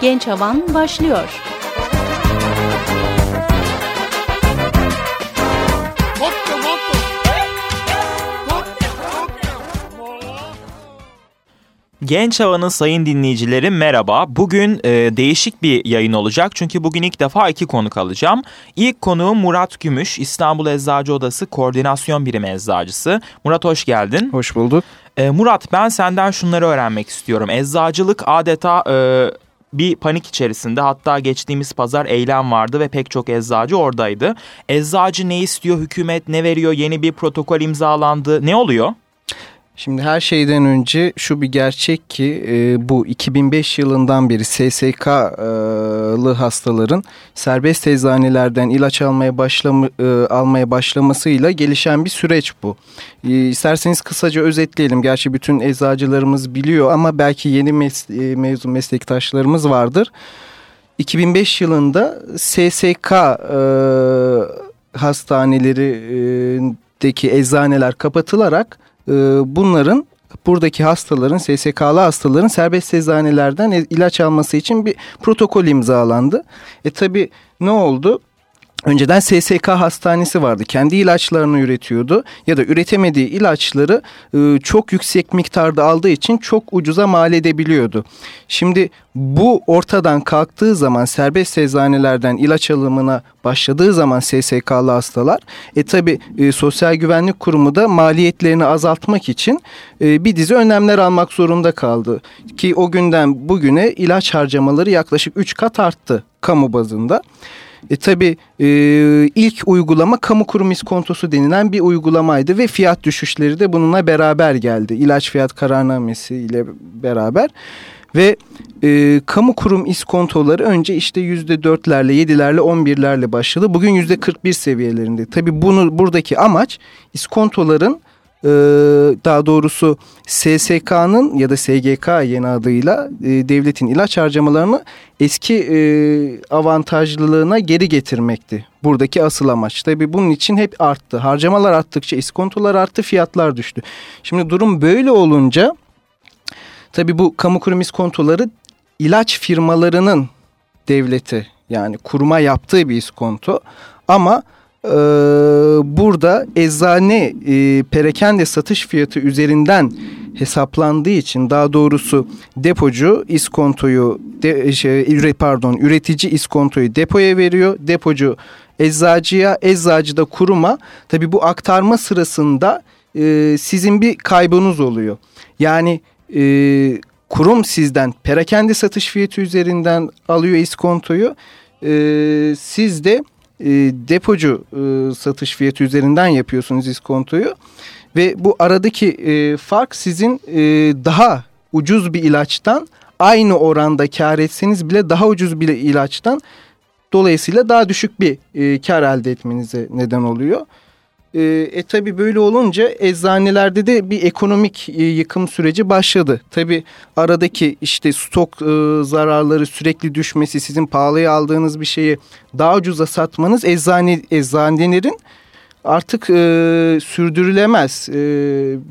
Genç Havan başlıyor. Genç Hava'nın sayın dinleyicileri merhaba. Bugün e, değişik bir yayın olacak çünkü bugün ilk defa iki konuk alacağım. İlk konuğum Murat Gümüş, İstanbul Eczacı Odası Koordinasyon Birimi Eczacısı. Murat hoş geldin. Hoş bulduk. E, Murat ben senden şunları öğrenmek istiyorum. Eczacılık adeta... E, bir panik içerisinde hatta geçtiğimiz pazar eylem vardı ve pek çok eczacı oradaydı. Eczacı ne istiyor, hükümet ne veriyor, yeni bir protokol imzalandı, ne oluyor? Şimdi her şeyden önce şu bir gerçek ki e, bu 2005 yılından beri SSK'lı hastaların serbest eczanelerden ilaç almaya başlama, e, almaya başlamasıyla gelişen bir süreç bu. E, isterseniz kısaca özetleyelim. Gerçi bütün eczacılarımız biliyor ama belki yeni mes e, mezun meslektaşlarımız vardır. 2005 yılında SSK e, hastanelerindeki eczaneler kapatılarak ee, bunların buradaki hastaların SSK'lı hastaların serbest eczanelerden ilaç alması için bir protokol imzalandı. E tabi ne oldu? Önceden SSK hastanesi vardı. Kendi ilaçlarını üretiyordu ya da üretemediği ilaçları e, çok yüksek miktarda aldığı için çok ucuza mal edebiliyordu. Şimdi bu ortadan kalktığı zaman serbest eczanelerden ilaç alımına başladığı zaman SSK'lı hastalar e tabi e, Sosyal Güvenlik Kurumu da maliyetlerini azaltmak için e, bir dizi önlemler almak zorunda kaldı. Ki o günden bugüne ilaç harcamaları yaklaşık 3 kat arttı kamu bazında. E, tabii e, ilk uygulama kamu kurum iskontosu denilen bir uygulamaydı ve fiyat düşüşleri de bununla beraber geldi. İlaç fiyat kararnamesi ile beraber ve e, kamu kurum iskontoları önce işte yüzde dörtlerle, yedilerle, on birlerle başladı. Bugün yüzde kırk bir seviyelerinde. Tabii bunu buradaki amaç iskontoların e, daha doğrusu SSK'nın ya da SGK yeni adıyla e, devletin ilaç harcamalarını eski e, avantajlılığına geri getirmekti. Buradaki asıl amaç. Tabi bunun için hep arttı. Harcamalar arttıkça iskontolar arttı, fiyatlar düştü. Şimdi durum böyle olunca tabi bu kamu kurum iskontoları ilaç firmalarının devleti yani kuruma yaptığı bir iskonto ama ee, burada eczane e, perakende satış fiyatı üzerinden hesaplandığı için daha doğrusu depocu iskontoyu de, şey, pardon üretici iskontoyu depoya veriyor. Depocu eczacıya, eczacı da kuruma. Tabi bu aktarma sırasında e, sizin bir kaybınız oluyor. Yani e, kurum sizden perakende satış fiyatı üzerinden alıyor iskontoyu. E, siz de e, depocu e, satış fiyatı üzerinden yapıyorsunuz iskontoyu. Ve bu aradaki e, fark sizin e, daha ucuz bir ilaçtan aynı oranda kar etseniz bile daha ucuz bir ilaçtan dolayısıyla daha düşük bir e, kar elde etmenize neden oluyor. E, e tabi böyle olunca eczanelerde de bir ekonomik e, yıkım süreci başladı. Tabi aradaki işte stok e, zararları sürekli düşmesi sizin pahalıya aldığınız bir şeyi daha ucuza satmanız eczane, eczanelerin artık e, sürdürülemez e,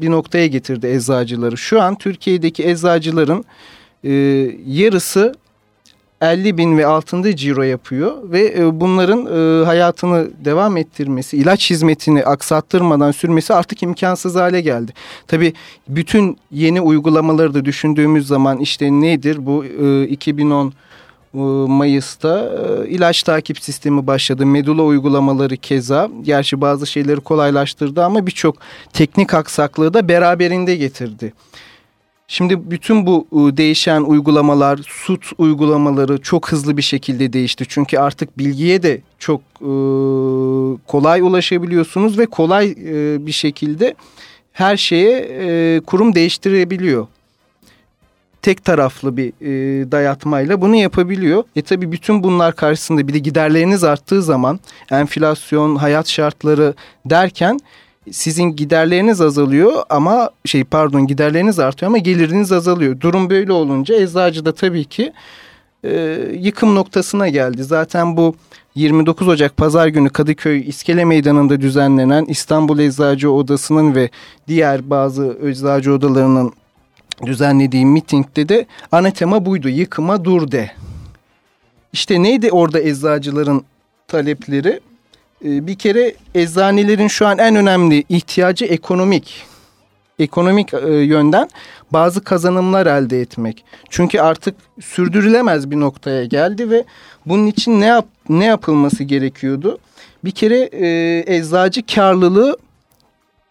bir noktaya getirdi eczacıları. Şu an Türkiye'deki eczacıların e, yarısı 50 bin ve altında ciro yapıyor ve e, bunların e, hayatını devam ettirmesi, ilaç hizmetini aksattırmadan sürmesi artık imkansız hale geldi. Tabii bütün yeni uygulamaları da düşündüğümüz zaman işte nedir bu 2010 e, Mayıs'ta ilaç takip sistemi başladı. Medula uygulamaları keza. Gerçi bazı şeyleri kolaylaştırdı ama birçok teknik aksaklığı da beraberinde getirdi. Şimdi bütün bu ıı, değişen uygulamalar, SUT uygulamaları çok hızlı bir şekilde değişti. Çünkü artık bilgiye de çok kolay ulaşabiliyorsunuz ve kolay bir şekilde her şeye kurum değiştirebiliyor. Tek taraflı bir dayatmayla bunu yapabiliyor. E tabi bütün bunlar karşısında bir de giderleriniz arttığı zaman enflasyon, hayat şartları derken sizin giderleriniz azalıyor ama şey pardon giderleriniz artıyor ama geliriniz azalıyor. Durum böyle olunca eczacı da tabii ki e, yıkım noktasına geldi. Zaten bu 29 Ocak Pazar günü Kadıköy İskele Meydanı'nda düzenlenen İstanbul Eczacı Odası'nın ve diğer bazı eczacı odalarının düzenlediği mitingde de ana tema buydu. Yıkıma dur de. İşte neydi orada eczacıların talepleri? Ee, bir kere eczanelerin şu an en önemli ihtiyacı ekonomik. Ekonomik e, yönden bazı kazanımlar elde etmek. Çünkü artık sürdürülemez bir noktaya geldi ve bunun için ne yap ne yapılması gerekiyordu? Bir kere e, eczacı karlılığı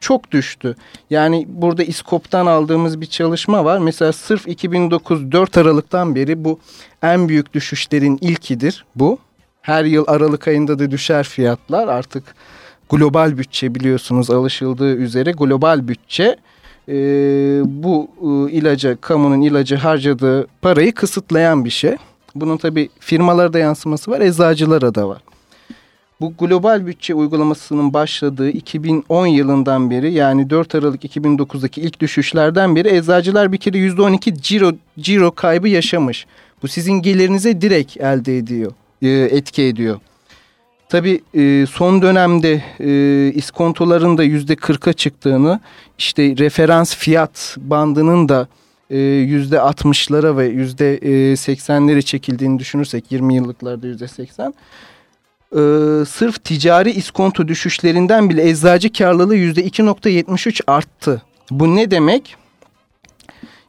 çok düştü. Yani burada İskop'tan aldığımız bir çalışma var. Mesela sırf 2009 4 Aralık'tan beri bu en büyük düşüşlerin ilkidir bu. Her yıl Aralık ayında da düşer fiyatlar. Artık global bütçe biliyorsunuz alışıldığı üzere global bütçe e, bu e, ilaca, kamunun ilacı harcadığı parayı kısıtlayan bir şey. Bunun tabi firmalarda yansıması var, eczacılara da var. Bu global bütçe uygulamasının başladığı 2010 yılından beri yani 4 Aralık 2009'daki ilk düşüşlerden beri eczacılar bir kere %12 ciro, ciro kaybı yaşamış. Bu sizin gelirinize direkt elde ediyor, e, etki ediyor. Tabii e, son dönemde e, iskontoların da %40'a çıktığını, işte referans fiyat bandının da yüzde 60'lara ve yüzde 80'lere çekildiğini düşünürsek 20 yıllıklarda yüzde 80 e, sırf ticari iskonto düşüşlerinden bile eczacı karlılığı %2.73 arttı. Bu ne demek?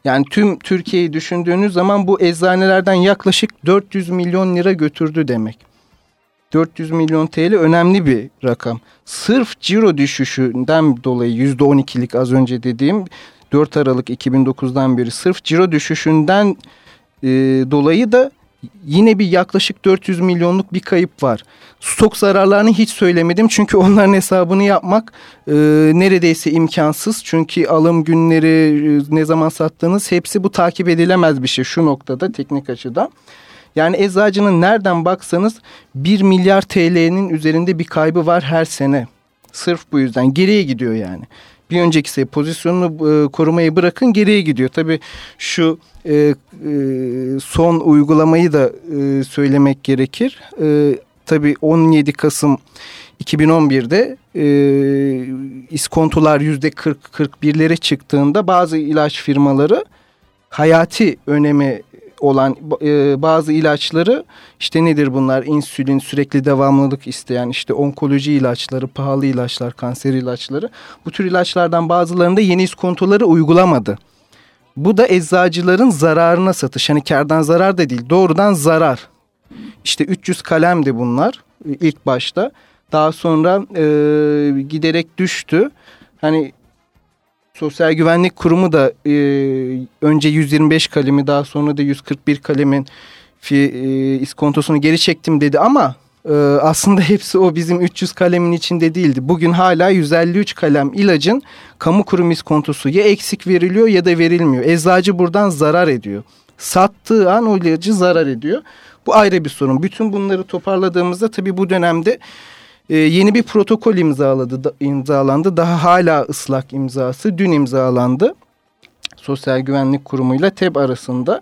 Yani tüm Türkiye'yi düşündüğünüz zaman bu eczanelerden yaklaşık 400 milyon lira götürdü demek. 400 milyon TL önemli bir rakam. Sırf ciro düşüşünden dolayı %12'lik az önce dediğim 4 Aralık 2009'dan beri sırf ciro düşüşünden e, dolayı da yine bir yaklaşık 400 milyonluk bir kayıp var. Stok zararlarını hiç söylemedim çünkü onların hesabını yapmak e, neredeyse imkansız. Çünkü alım günleri e, ne zaman sattığınız hepsi bu takip edilemez bir şey şu noktada teknik açıdan. Yani eczacının nereden baksanız 1 milyar TL'nin üzerinde bir kaybı var her sene. Sırf bu yüzden geriye gidiyor yani bir önceki sene pozisyonunu e, korumayı bırakın geriye gidiyor. Tabii şu e, e, son uygulamayı da e, söylemek gerekir. E, tabii 17 Kasım 2011'de e, iskontolar yüzde 40-41'lere çıktığında bazı ilaç firmaları hayati önemi olan e, bazı ilaçları işte nedir bunlar insülin sürekli devamlılık isteyen işte onkoloji ilaçları pahalı ilaçlar kanser ilaçları bu tür ilaçlardan bazılarında yeni iskontoları uygulamadı. Bu da eczacıların zararına satış hani kardan zarar da değil doğrudan zarar. İşte 300 kalemdi bunlar e, ilk başta daha sonra e, giderek düştü. Hani Sosyal Güvenlik Kurumu da e, önce 125 kalemi daha sonra da 141 kalemin fi, e, iskontosunu geri çektim dedi ama e, aslında hepsi o bizim 300 kalemin içinde değildi. Bugün hala 153 kalem ilacın kamu kurum iskontosu ya eksik veriliyor ya da verilmiyor. Eczacı buradan zarar ediyor. Sattığı an o ilacı zarar ediyor. Bu ayrı bir sorun. Bütün bunları toparladığımızda tabii bu dönemde e, yeni bir protokol imzaladı, da, imzalandı. Daha hala ıslak imzası dün imzalandı. Sosyal Güvenlik Kurumu ile TEB arasında.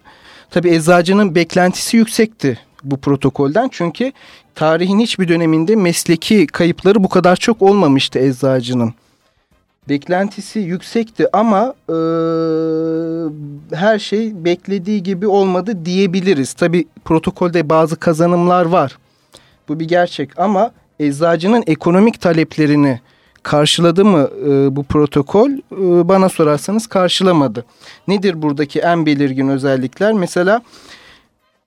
Tabii eczacının beklentisi yüksekti bu protokolden. Çünkü tarihin hiçbir döneminde mesleki kayıpları bu kadar çok olmamıştı eczacının. Beklentisi yüksekti ama e, her şey beklediği gibi olmadı diyebiliriz. Tabii protokolde bazı kazanımlar var. Bu bir gerçek ama eczacının ekonomik taleplerini karşıladı mı e, bu protokol? E, bana sorarsanız karşılamadı. Nedir buradaki en belirgin özellikler? Mesela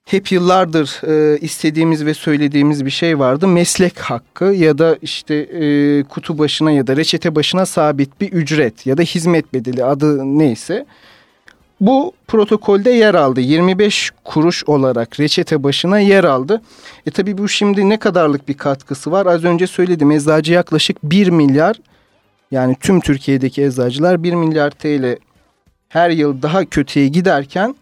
hep yıllardır e, istediğimiz ve söylediğimiz bir şey vardı. Meslek hakkı ya da işte e, kutu başına ya da reçete başına sabit bir ücret ya da hizmet bedeli adı neyse bu protokolde yer aldı. 25 kuruş olarak reçete başına yer aldı. E tabi bu şimdi ne kadarlık bir katkısı var? Az önce söyledim eczacı yaklaşık 1 milyar yani tüm Türkiye'deki eczacılar 1 milyar TL her yıl daha kötüye giderken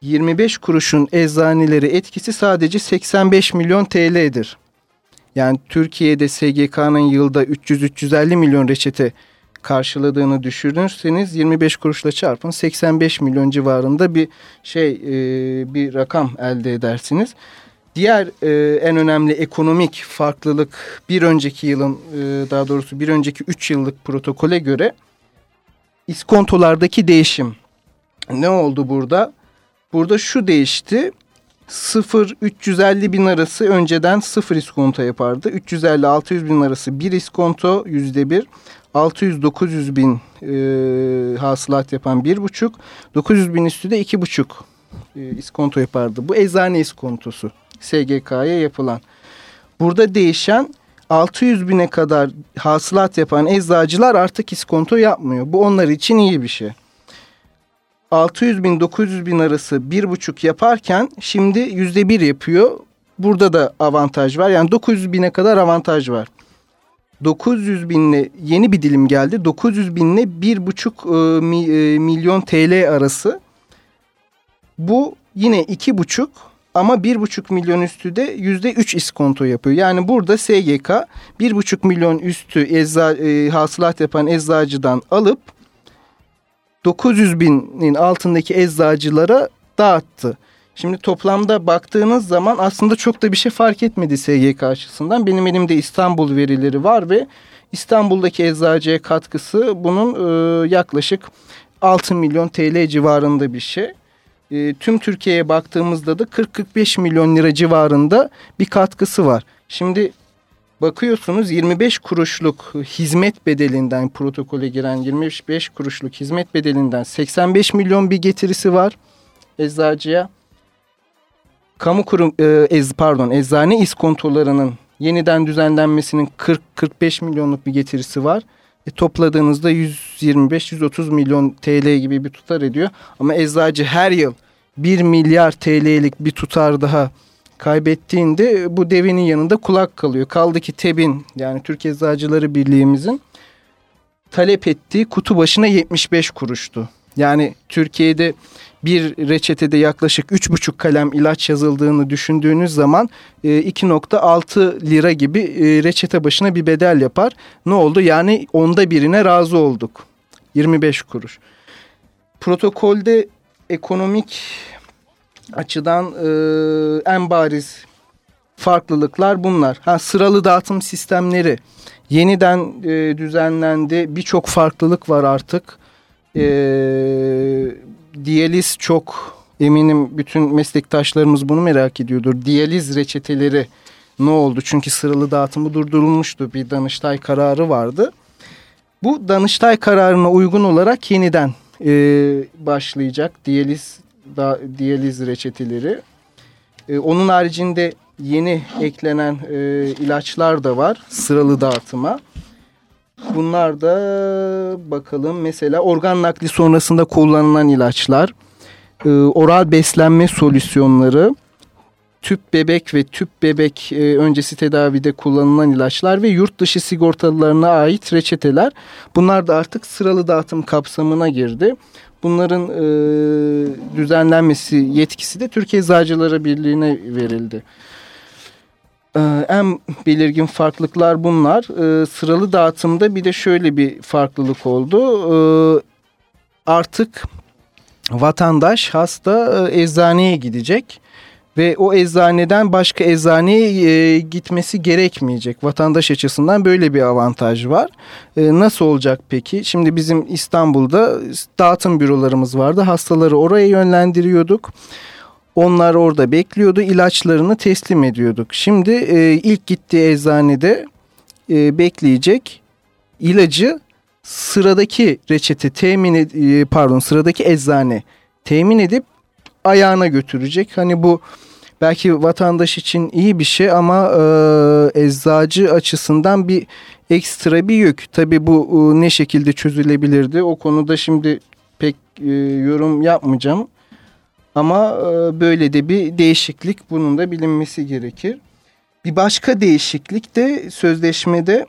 25 kuruşun eczaneleri etkisi sadece 85 milyon TL'dir. Yani Türkiye'de SGK'nın yılda 300-350 milyon reçete karşıladığını düşünürseniz 25 kuruşla çarpın 85 milyon civarında bir şey e, bir rakam elde edersiniz. Diğer e, en önemli ekonomik farklılık bir önceki yılın e, daha doğrusu bir önceki 3 yıllık protokole göre iskontolardaki değişim. Ne oldu burada? Burada şu değişti. 0-350 bin arası önceden 0 iskonto yapardı. 350-600 bin arası 1 iskonto %1. 600-900 bin e, hasılat yapan 1,5. 900 bin üstü de 2,5 e, iskonto yapardı. Bu eczane iskontosu SGK'ya yapılan. Burada değişen 600 bine kadar hasılat yapan eczacılar artık iskonto yapmıyor. Bu onlar için iyi bir şey. 600 bin 900 bin arası bir buçuk yaparken şimdi yüzde bir yapıyor. Burada da avantaj var. Yani 900 bine kadar avantaj var. 900 binle yeni bir dilim geldi. 900 binle bir buçuk e, e, milyon TL arası. Bu yine iki buçuk ama bir buçuk milyon üstü de yüzde üç iskonto yapıyor. Yani burada SGK bir buçuk milyon üstü ecza, e, hasılat yapan eczacıdan alıp 900 binin altındaki eczacılara dağıttı. Şimdi toplamda baktığınız zaman aslında çok da bir şey fark etmedi SGK açısından. Benim elimde İstanbul verileri var ve İstanbul'daki eczacıya katkısı bunun e, yaklaşık 6 milyon TL civarında bir şey. E, tüm Türkiye'ye baktığımızda da 40-45 milyon lira civarında bir katkısı var. Şimdi bakıyorsunuz 25 kuruşluk hizmet bedelinden protokole giren 25 kuruşluk hizmet bedelinden 85 milyon bir getirisi var eczacıya. Kamu kurum e, pardon eczane iskontolarının yeniden düzenlenmesinin 40-45 milyonluk bir getirisi var. E, topladığınızda 125-130 milyon TL gibi bir tutar ediyor. Ama eczacı her yıl 1 milyar TL'lik bir tutar daha kaybettiğinde bu devinin yanında kulak kalıyor. Kaldı ki TEB'in yani Türk Eczacıları Birliği'mizin talep ettiği kutu başına 75 kuruştu. Yani Türkiye'de bir reçetede yaklaşık 3,5 kalem ilaç yazıldığını düşündüğünüz zaman 2,6 e, lira gibi e, reçete başına bir bedel yapar. Ne oldu? Yani onda birine razı olduk. 25 kuruş. Protokolde ekonomik açıdan e, en bariz farklılıklar bunlar. Ha sıralı dağıtım sistemleri yeniden düzenlendi. Birçok farklılık var artık. E, diyaliz çok eminim bütün meslektaşlarımız bunu merak ediyordur. Diyaliz reçeteleri ne oldu? Çünkü sıralı dağıtımı durdurulmuştu. Bir Danıştay kararı vardı. Bu Danıştay kararına uygun olarak yeniden e, başlayacak diyaliz da, diyaliz reçeteleri. E, onun haricinde yeni eklenen e, ilaçlar da var sıralı dağıtıma. Bunlar da bakalım mesela organ nakli sonrasında kullanılan ilaçlar, e, oral beslenme solüsyonları, tüp bebek ve tüp bebek e, öncesi tedavide kullanılan ilaçlar ve yurt dışı sigortalılarına ait reçeteler. Bunlar da artık sıralı dağıtım kapsamına girdi. Bunların e, düzenlenmesi yetkisi de Türkiye Eczacıları Birliği'ne verildi. E, en belirgin farklılıklar bunlar. E, sıralı dağıtımda bir de şöyle bir farklılık oldu. E, artık vatandaş hasta e, eczaneye gidecek ve o eczaneden başka eczaneye e, gitmesi gerekmeyecek. Vatandaş açısından böyle bir avantaj var. Nasıl olacak peki? Şimdi bizim İstanbul'da dağıtım bürolarımız vardı. Hastaları oraya yönlendiriyorduk. Onlar orada bekliyordu. İlaçlarını teslim ediyorduk. Şimdi e, ilk gittiği eczanede e, bekleyecek. ilacı sıradaki reçete temin e, pardon sıradaki eczane temin edip ayağına götürecek. Hani bu belki vatandaş için iyi bir şey ama e, eczacı açısından bir ekstra bir yük. Tabii bu e, ne şekilde çözülebilirdi o konuda şimdi pek e, yorum yapmayacağım. Ama e, böyle de bir değişiklik bunun da bilinmesi gerekir. Bir başka değişiklik de sözleşmede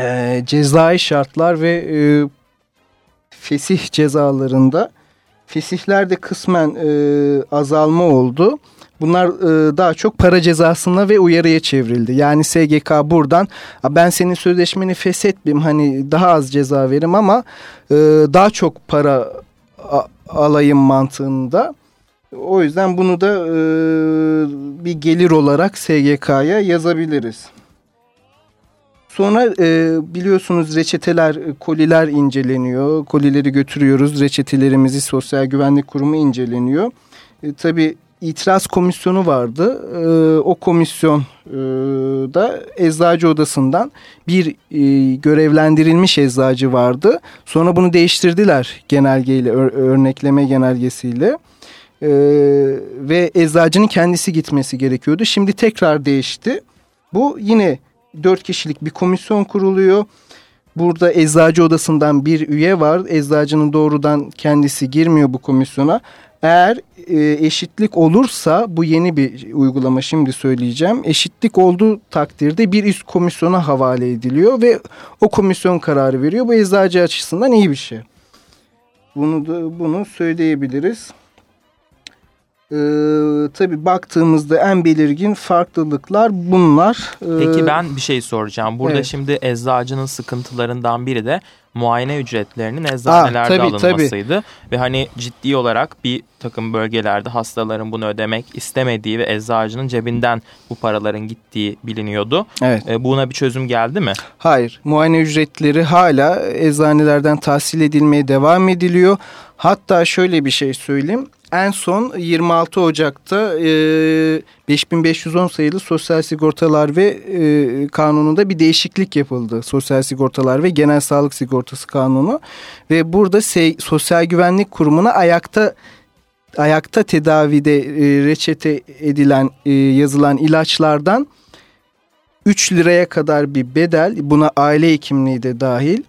e, cezai şartlar ve e, fesih cezalarında fesihlerde kısmen e, azalma oldu. Bunlar e, daha çok para cezasına ve uyarıya çevrildi. Yani SGK buradan ben senin sözleşmeni feshetmeyeyim hani daha az ceza verim ama e, daha çok para alayım mantığında. O yüzden bunu da e, bir gelir olarak SGK'ya yazabiliriz. Sonra e, biliyorsunuz reçeteler, koliler inceleniyor. Kolileri götürüyoruz. Reçetelerimizi Sosyal Güvenlik Kurumu inceleniyor. E, tabii itiraz komisyonu vardı. E, o komisyon e, da eczacı odasından bir e, görevlendirilmiş eczacı vardı. Sonra bunu değiştirdiler genelgeyle, ör, örnekleme genelgesiyle. Ee, ve eczacının kendisi gitmesi gerekiyordu. Şimdi tekrar değişti. Bu yine dört kişilik bir komisyon kuruluyor. Burada eczacı odasından bir üye var. Eczacının doğrudan kendisi girmiyor bu komisyona. Eğer e, eşitlik olursa bu yeni bir uygulama şimdi söyleyeceğim. Eşitlik olduğu takdirde bir üst komisyona havale ediliyor ve o komisyon kararı veriyor. Bu eczacı açısından iyi bir şey. Bunu da bunu söyleyebiliriz. Ee, tabii baktığımızda en belirgin farklılıklar bunlar. Ee, Peki ben bir şey soracağım. Burada evet. şimdi eczacının sıkıntılarından biri de muayene ücretlerinin eczanelerde Aa, tabii, alınmasıydı. Tabii. Ve hani ciddi olarak bir takım bölgelerde hastaların bunu ödemek istemediği ve eczacının cebinden bu paraların gittiği biliniyordu. Evet. E, buna bir çözüm geldi mi? Hayır. Muayene ücretleri hala eczanelerden tahsil edilmeye devam ediliyor. Hatta şöyle bir şey söyleyeyim en son 26 Ocak'ta e, 5510 sayılı sosyal sigortalar ve e, kanununda bir değişiklik yapıldı. Sosyal sigortalar ve genel sağlık sigortası kanunu ve burada se, sosyal güvenlik kurumuna ayakta ayakta tedavide e, reçete edilen e, yazılan ilaçlardan 3 liraya kadar bir bedel buna aile hekimliği de dahil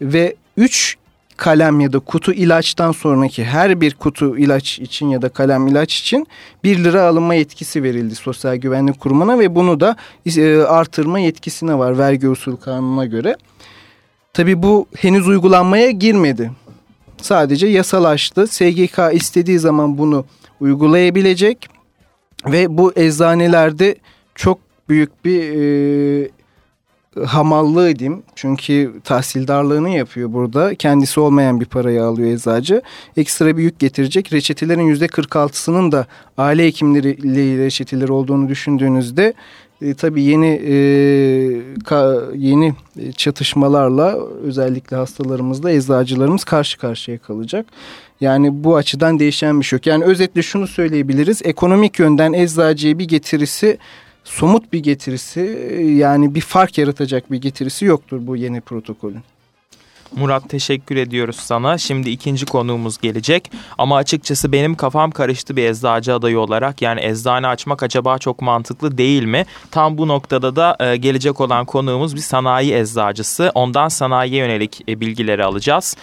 ve 3 kalem ya da kutu ilaçtan sonraki her bir kutu ilaç için ya da kalem ilaç için 1 lira alınma yetkisi verildi Sosyal Güvenlik Kurumu'na ve bunu da e, artırma yetkisine var vergi usul kanununa göre. Tabi bu henüz uygulanmaya girmedi. Sadece yasalaştı. SGK istediği zaman bunu uygulayabilecek ve bu eczanelerde çok büyük bir e, hamallığı diyeyim. Çünkü tahsildarlığını yapıyor burada. Kendisi olmayan bir parayı alıyor eczacı. Ekstra bir yük getirecek. Reçetelerin yüzde 46'sının da aile hekimleriyle reçeteleri olduğunu düşündüğünüzde e, tabii yeni e, ka, yeni çatışmalarla özellikle hastalarımızla eczacılarımız karşı karşıya kalacak. Yani bu açıdan değişen bir şey yok. Yani özetle şunu söyleyebiliriz. Ekonomik yönden eczacıya bir getirisi somut bir getirisi yani bir fark yaratacak bir getirisi yoktur bu yeni protokolün. Murat teşekkür ediyoruz sana. Şimdi ikinci konuğumuz gelecek. Ama açıkçası benim kafam karıştı bir eczacı adayı olarak. Yani eczane açmak acaba çok mantıklı değil mi? Tam bu noktada da e, gelecek olan konuğumuz bir sanayi eczacısı. Ondan sanayiye yönelik e, bilgileri alacağız.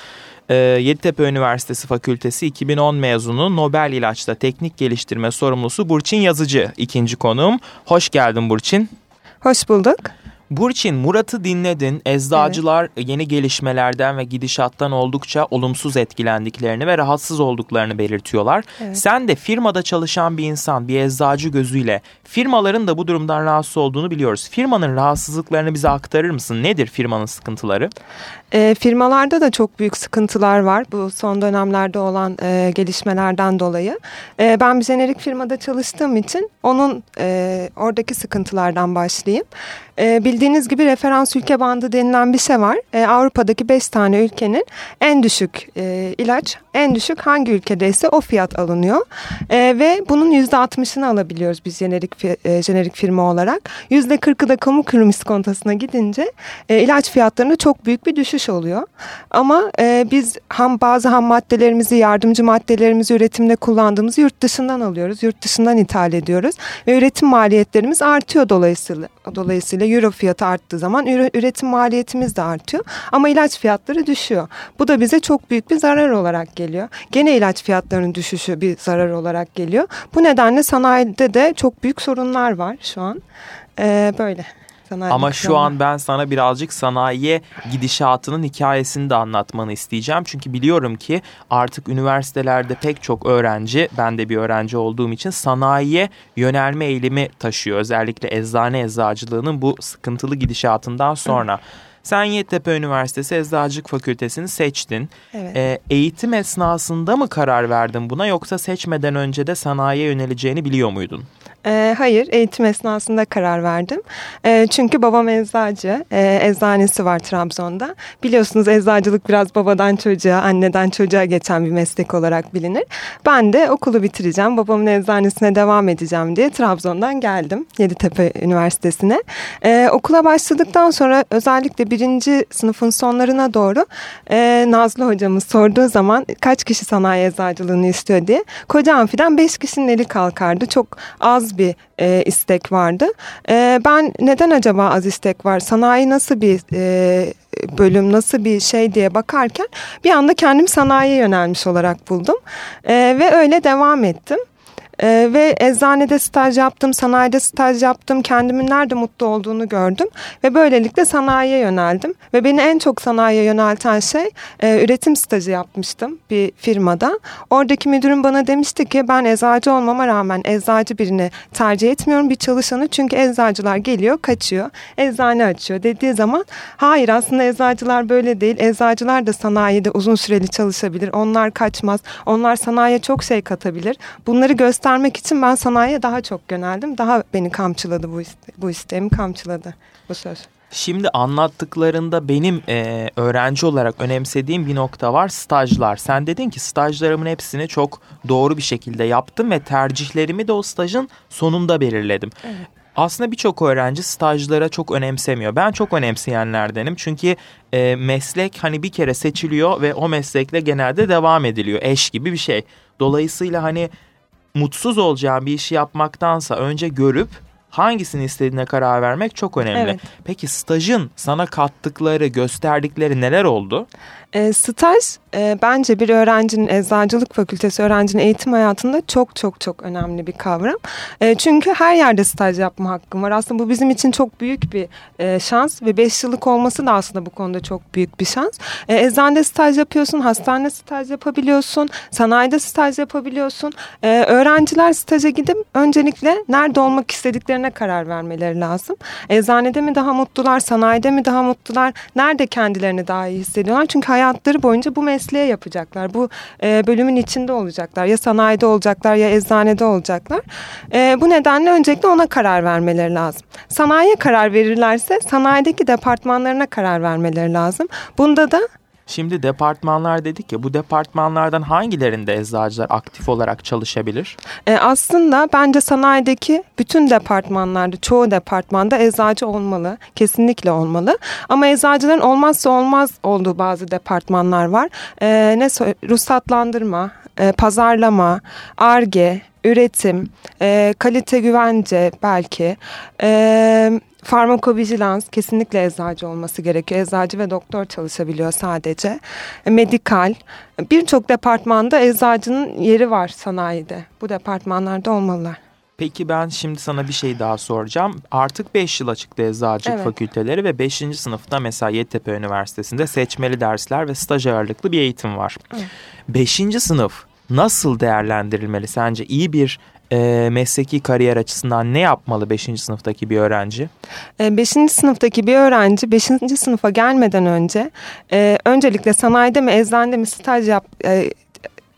E, Yeditepe Üniversitesi Fakültesi 2010 mezunu Nobel İlaç'ta teknik geliştirme sorumlusu Burçin Yazıcı ikinci konuğum. Hoş geldin Burçin. Hoş bulduk. Burçin Murat'ı dinledin. Eczacılar evet. yeni gelişmelerden ve gidişattan oldukça olumsuz etkilendiklerini ve rahatsız olduklarını belirtiyorlar. Evet. Sen de firmada çalışan bir insan, bir eczacı gözüyle firmaların da bu durumdan rahatsız olduğunu biliyoruz. Firmanın rahatsızlıklarını bize aktarır mısın? Nedir firmanın sıkıntıları? E, firmalarda da çok büyük sıkıntılar var bu son dönemlerde olan e, gelişmelerden dolayı. E, ben bir jenerik firmada çalıştığım için onun e, oradaki sıkıntılardan başlayayım. E, bildiğiniz gibi referans ülke bandı denilen bir şey var. E, Avrupa'daki 5 tane ülkenin en düşük e, ilaç, en düşük hangi ülkedeyse o fiyat alınıyor. E, ve bunun %60'ını alabiliyoruz biz jenerik, e, jenerik firma olarak. %40'ı da kamu kurum iskontasına gidince e, ilaç fiyatlarında çok büyük bir düşüş oluyor. Ama e, biz ham bazı ham maddelerimizi, yardımcı maddelerimizi üretimde kullandığımız yurt dışından alıyoruz. Yurt dışından ithal ediyoruz. Ve üretim maliyetlerimiz artıyor dolayısıyla. Dolayısıyla euro fiyatı arttığı zaman üretim maliyetimiz de artıyor. Ama ilaç fiyatları düşüyor. Bu da bize çok büyük bir zarar olarak geliyor. Gene ilaç fiyatlarının düşüşü bir zarar olarak geliyor. Bu nedenle sanayide de çok büyük sorunlar var şu an. Ee, böyle. Sanayi Ama şu an ben sana birazcık sanayiye gidişatının hikayesini de anlatmanı isteyeceğim. Çünkü biliyorum ki artık üniversitelerde pek çok öğrenci, ben de bir öğrenci olduğum için sanayiye yönelme eğilimi taşıyor. Özellikle eczane eczacılığının bu sıkıntılı gidişatından sonra. Sen Yeditepe Üniversitesi Eczacılık Fakültesini seçtin. Evet. E, eğitim esnasında mı karar verdin buna yoksa seçmeden önce de sanayiye yöneleceğini biliyor muydun? E, hayır, eğitim esnasında karar verdim. E, çünkü babam eczacı, e, eczanesi var Trabzon'da. Biliyorsunuz eczacılık biraz babadan çocuğa, anneden çocuğa geçen bir meslek olarak bilinir. Ben de okulu bitireceğim, babamın eczanesine devam edeceğim diye Trabzon'dan geldim Yeditepe Üniversitesi'ne. E, okula başladıktan sonra özellikle birinci sınıfın sonlarına doğru e, Nazlı hocamız sorduğu zaman kaç kişi sanayi eczacılığını istiyor diye koca amfiden beş kişinin eli kalkardı. Çok az bir e, istek vardı. E, ben neden acaba az istek var? Sanayi nasıl bir e, bölüm, nasıl bir şey diye bakarken bir anda kendimi sanayiye yönelmiş olarak buldum. E, ve öyle devam ettim. Ee, ve eczanede staj yaptım, sanayide staj yaptım. Kendimin nerede mutlu olduğunu gördüm. Ve böylelikle sanayiye yöneldim. Ve beni en çok sanayiye yönelten şey e, üretim stajı yapmıştım bir firmada. Oradaki müdürüm bana demişti ki ben eczacı olmama rağmen eczacı birini tercih etmiyorum bir çalışanı. Çünkü eczacılar geliyor, kaçıyor, eczane açıyor dediği zaman hayır aslında eczacılar böyle değil. Eczacılar da sanayide uzun süreli çalışabilir. Onlar kaçmaz. Onlar sanayiye çok şey katabilir. Bunları göster göstermek için ben sanayiye daha çok yöneldim. Daha beni kamçıladı bu, iste, bu isteğimi kamçıladı bu söz. Şimdi anlattıklarında benim e, öğrenci olarak önemsediğim bir nokta var stajlar. Sen dedin ki stajlarımın hepsini çok doğru bir şekilde yaptım ve tercihlerimi de o stajın sonunda belirledim. Evet. Aslında birçok öğrenci stajlara çok önemsemiyor. Ben çok önemseyenlerdenim. Çünkü e, meslek hani bir kere seçiliyor ve o meslekle genelde devam ediliyor. Eş gibi bir şey. Dolayısıyla hani mutsuz olacağın bir işi yapmaktansa önce görüp hangisini istediğine karar vermek çok önemli. Evet. Peki stajın sana kattıkları, gösterdikleri neler oldu? E, staj e, bence bir öğrencinin, eczacılık fakültesi öğrencinin eğitim hayatında çok çok çok önemli bir kavram. E, çünkü her yerde staj yapma hakkım var. Aslında bu bizim için çok büyük bir e, şans ve 5 yıllık olması da aslında bu konuda çok büyük bir şans. E, eczanede staj yapıyorsun, hastanede staj yapabiliyorsun, sanayide staj yapabiliyorsun. E, öğrenciler staja gidip öncelikle nerede olmak istediklerine karar vermeleri lazım. Eczanede mi daha mutlular, sanayide mi daha mutlular, nerede kendilerini daha iyi hissediyorlar? Çünkü hayat hayatları boyunca bu mesleği yapacaklar. Bu e, bölümün içinde olacaklar. Ya sanayide olacaklar ya eczanede olacaklar. E, bu nedenle öncelikle ona karar vermeleri lazım. Sanayiye karar verirlerse sanayideki departmanlarına karar vermeleri lazım. Bunda da Şimdi departmanlar dedik ya bu departmanlardan hangilerinde eczacılar aktif olarak çalışabilir? E, aslında bence sanayideki bütün departmanlarda çoğu departmanda eczacı olmalı. Kesinlikle olmalı. Ama eczacıların olmazsa olmaz olduğu bazı departmanlar var. E, ne ruhsatlandırma, e, pazarlama, ARGE, üretim, e, kalite güvence belki, e, farmakovijilans kesinlikle eczacı olması gerekiyor. Eczacı ve doktor çalışabiliyor sadece. E, medikal, birçok departmanda eczacının yeri var sanayide. Bu departmanlarda olmalılar. Peki ben şimdi sana bir şey daha soracağım. Artık 5 yıl açıktı eczacılık evet. fakülteleri ve 5. sınıfta mesela Yeditepe Üniversitesi'nde seçmeli dersler ve staj ağırlıklı bir eğitim var. 5. Evet. sınıf nasıl değerlendirilmeli sence? iyi bir e, mesleki kariyer açısından ne yapmalı 5. sınıftaki bir öğrenci? 5. E, sınıftaki bir öğrenci 5. sınıfa gelmeden önce e, öncelikle sanayide mi eczanede mi staj yap, e,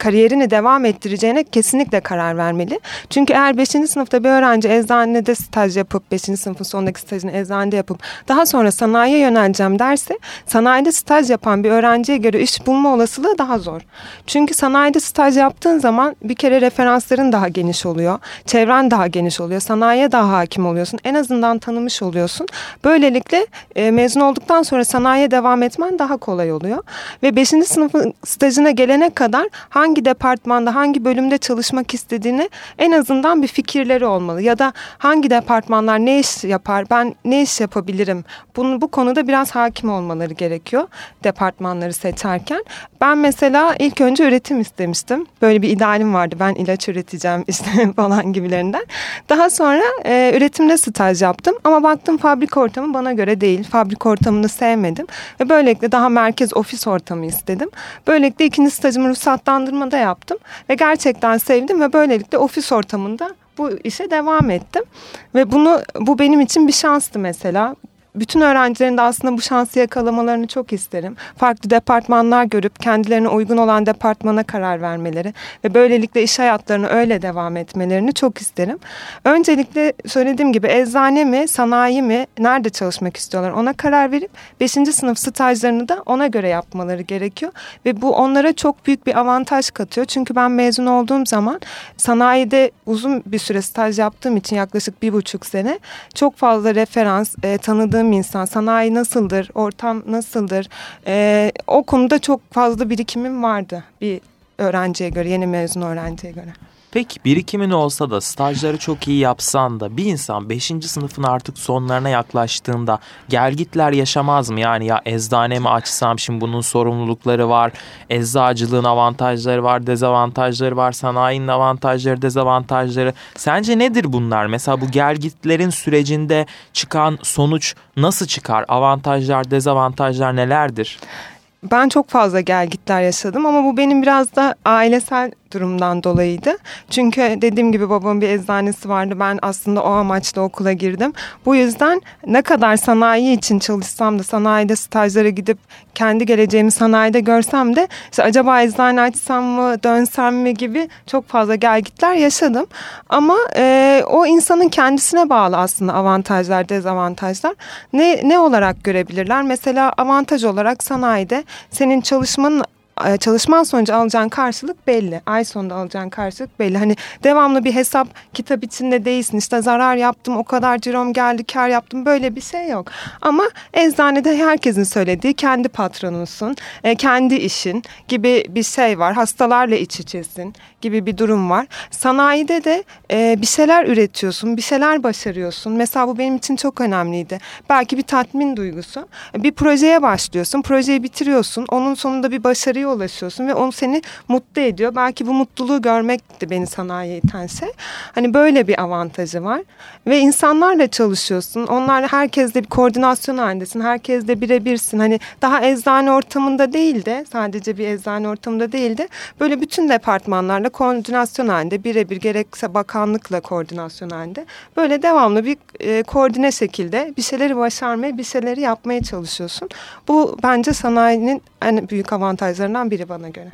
kariyerini devam ettireceğine kesinlikle karar vermeli. Çünkü eğer 5. sınıfta bir öğrenci eczanede staj yapıp 5. sınıfın sonundaki stajını eczanede yapıp daha sonra sanayiye yöneleceğim derse sanayide staj yapan bir öğrenciye göre iş bulma olasılığı daha zor. Çünkü sanayide staj yaptığın zaman bir kere referansların daha geniş oluyor. Çevren daha geniş oluyor. Sanayiye daha hakim oluyorsun. En azından tanımış oluyorsun. Böylelikle e, mezun olduktan sonra sanayiye devam etmen daha kolay oluyor. Ve 5. sınıfın stajına gelene kadar hangi hangi departmanda, hangi bölümde çalışmak istediğini en azından bir fikirleri olmalı. Ya da hangi departmanlar ne iş yapar, ben ne iş yapabilirim? Bunu, bu konuda biraz hakim olmaları gerekiyor departmanları seçerken. Ben mesela ilk önce üretim istemiştim. Böyle bir idealim vardı. Ben ilaç üreteceğim işte falan gibilerinden. Daha sonra e, üretimde staj yaptım ama baktım fabrika ortamı bana göre değil. Fabrika ortamını sevmedim ve böylelikle daha merkez ofis ortamı istedim. Böylelikle ikinci stajımı ruhsatlandırma araştırmada yaptım ve gerçekten sevdim ve böylelikle ofis ortamında bu işe devam ettim. Ve bunu bu benim için bir şanstı mesela. Bütün öğrencilerin de aslında bu şansı yakalamalarını çok isterim. Farklı departmanlar görüp kendilerine uygun olan departmana karar vermeleri ve böylelikle iş hayatlarını öyle devam etmelerini çok isterim. Öncelikle söylediğim gibi eczane mi, sanayi mi, nerede çalışmak istiyorlar ona karar verip 5. sınıf stajlarını da ona göre yapmaları gerekiyor. Ve bu onlara çok büyük bir avantaj katıyor. Çünkü ben mezun olduğum zaman sanayide uzun bir süre staj yaptığım için yaklaşık bir buçuk sene çok fazla referans, e, tanıdığım insan, sanayi nasıldır, ortam nasıldır, e, o konuda çok fazla birikimim vardı bir öğrenciye göre, yeni mezun öğrenciye göre. Peki birikimin olsa da stajları çok iyi yapsan da bir insan 5. sınıfın artık sonlarına yaklaştığında gelgitler yaşamaz mı? Yani ya eczane açsam şimdi bunun sorumlulukları var. Eczacılığın avantajları var, dezavantajları var. Sanayinin avantajları, dezavantajları. Sence nedir bunlar? Mesela bu gelgitlerin sürecinde çıkan sonuç nasıl çıkar? Avantajlar, dezavantajlar nelerdir? Ben çok fazla gelgitler yaşadım ama bu benim biraz da ailesel durumdan dolayıydı. Çünkü dediğim gibi babamın bir eczanesi vardı. Ben aslında o amaçla okula girdim. Bu yüzden ne kadar sanayi için çalışsam da sanayide stajlara gidip kendi geleceğimi sanayide görsem de işte acaba eczane açsam mı dönsem mi gibi çok fazla gelgitler yaşadım. Ama e, o insanın kendisine bağlı aslında avantajlar dezavantajlar. Ne, ne olarak görebilirler? Mesela avantaj olarak sanayide senin çalışmanın çalışman sonucu alacağın karşılık belli. Ay sonunda alacağın karşılık belli. Hani devamlı bir hesap kitap içinde değilsin. İşte zarar yaptım, o kadar cirom geldi, kar yaptım. Böyle bir şey yok. Ama eczanede herkesin söylediği kendi patronunsun, e, kendi işin gibi bir şey var. Hastalarla iç içesin gibi bir durum var. Sanayide de e, bir şeyler üretiyorsun, bir şeyler başarıyorsun. Mesela bu benim için çok önemliydi. Belki bir tatmin duygusu. Bir projeye başlıyorsun, projeyi bitiriyorsun. Onun sonunda bir başarı başarıya ulaşıyorsun ve onu seni mutlu ediyor. Belki bu mutluluğu görmekti beni sanayiye iten şey. Hani böyle bir avantajı var. Ve insanlarla çalışıyorsun. Onlarla herkesle bir koordinasyon halindesin. Herkesle birebirsin. Hani daha eczane ortamında değil de sadece bir eczane ortamında değil de böyle bütün departmanlarla koordinasyon halinde birebir gerekse bakanlıkla koordinasyon halinde böyle devamlı bir e, koordine şekilde bir şeyleri başarmaya bir şeyleri yapmaya çalışıyorsun. Bu bence sanayinin en büyük avantajlarından biri bana göre.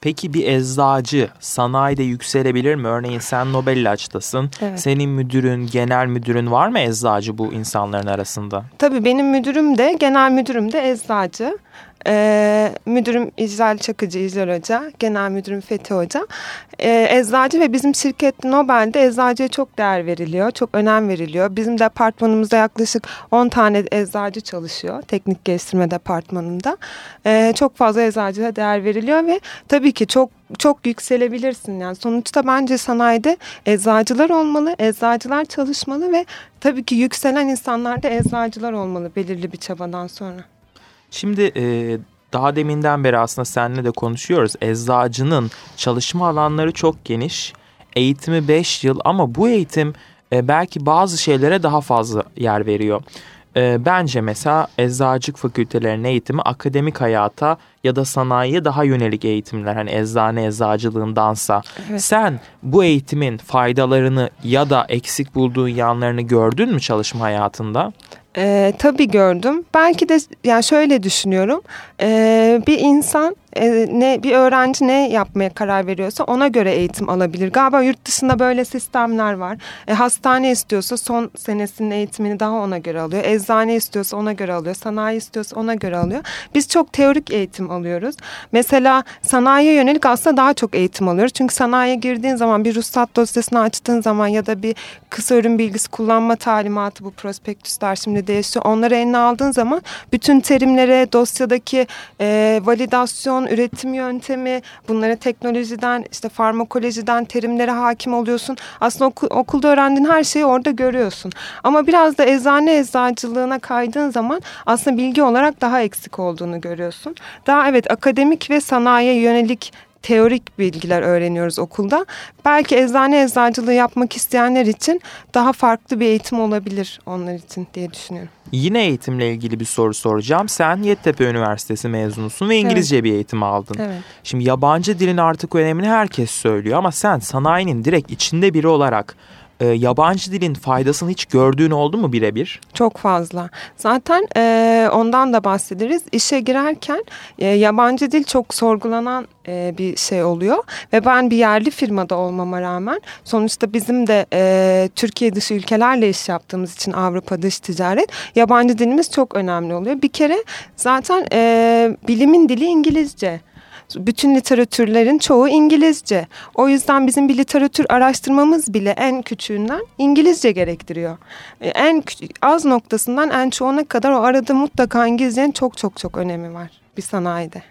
Peki bir eczacı sanayide yükselebilir mi? Örneğin sen Nobel ilaçtasın. Evet. Senin müdürün, genel müdürün var mı eczacı bu insanların arasında? Tabii benim müdürüm de, genel müdürüm de eczacı. Ee, müdürüm İcral Çakıcı, İcral Hoca, genel müdürüm Fethi Hoca. Ee, eczacı ve bizim şirket Nobel'de eczacıya çok değer veriliyor, çok önem veriliyor. Bizim departmanımızda yaklaşık 10 tane eczacı çalışıyor, teknik geliştirme departmanında. Ee, çok fazla eczacıya değer veriliyor ve tabii ki çok çok yükselebilirsin. Yani sonuçta bence sanayide eczacılar olmalı, eczacılar çalışmalı ve tabii ki yükselen insanlar da eczacılar olmalı belirli bir çabadan sonra. Şimdi e, daha deminden beri aslında seninle de konuşuyoruz. Eczacının çalışma alanları çok geniş. Eğitimi 5 yıl ama bu eğitim e, belki bazı şeylere daha fazla yer veriyor. E, bence mesela eczacılık fakültelerinin eğitimi akademik hayata ya da sanayiye daha yönelik eğitimler. Hani eczane eczacılığındansa. Evet. Sen bu eğitimin faydalarını ya da eksik bulduğun yanlarını gördün mü çalışma hayatında? Ee, tabii gördüm. Belki de yani şöyle düşünüyorum. Ee, bir insan e, ne bir öğrenci ne yapmaya karar veriyorsa ona göre eğitim alabilir. Galiba yurt dışında böyle sistemler var. E, hastane istiyorsa son senesinin eğitimini daha ona göre alıyor. Eczane istiyorsa ona göre alıyor. Sanayi istiyorsa ona göre alıyor. Biz çok teorik eğitim alıyoruz. Mesela sanayiye yönelik aslında daha çok eğitim alıyoruz. Çünkü sanayiye girdiğin zaman bir ruhsat dosyasını açtığın zaman ya da bir kısa ürün bilgisi kullanma talimatı bu prospektüsler şimdi değişiyor. Onları eline aldığın zaman bütün terimlere dosyadaki e, validasyon son üretim yöntemi, bunlara teknolojiden, işte farmakolojiden terimlere hakim oluyorsun. Aslında okul, okulda öğrendiğin her şeyi orada görüyorsun. Ama biraz da eczane eczacılığına kaydığın zaman aslında bilgi olarak daha eksik olduğunu görüyorsun. Daha evet akademik ve sanayiye yönelik teorik bilgiler öğreniyoruz okulda. Belki eczane eczacılığı yapmak isteyenler için daha farklı bir eğitim olabilir onlar için diye düşünüyorum. Yine eğitimle ilgili bir soru soracağım. Sen Yeditepe Üniversitesi mezunusun ve İngilizce evet. bir eğitim aldın. Evet. Şimdi yabancı dilin artık önemini herkes söylüyor ama sen sanayinin direkt içinde biri olarak e, yabancı dilin faydasını hiç gördüğün oldu mu birebir? Çok fazla. Zaten e, ondan da bahsederiz. İşe girerken e, yabancı dil çok sorgulanan e, bir şey oluyor. Ve ben bir yerli firmada olmama rağmen sonuçta bizim de e, Türkiye dışı ülkelerle iş yaptığımız için Avrupa dış ticaret yabancı dilimiz çok önemli oluyor. Bir kere zaten e, bilimin dili İngilizce. Bütün literatürlerin çoğu İngilizce. O yüzden bizim bir literatür araştırmamız bile en küçüğünden İngilizce gerektiriyor. E, en az noktasından en çoğuna kadar o arada mutlaka İngilizcenin çok çok çok önemi var bir sanayide.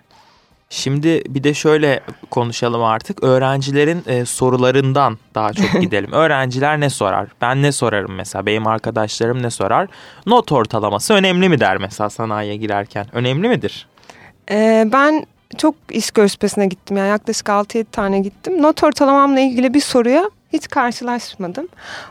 Şimdi bir de şöyle konuşalım artık. Öğrencilerin e, sorularından daha çok gidelim. Öğrenciler ne sorar? Ben ne sorarım mesela? Benim arkadaşlarım ne sorar? Not ortalaması önemli mi der mesela sanayiye girerken? Önemli midir? Ee, ben çok iş görüşmesine gittim. Yani yaklaşık 6-7 tane gittim. Not ortalamamla ilgili bir soruya hiç karşılaşmadım.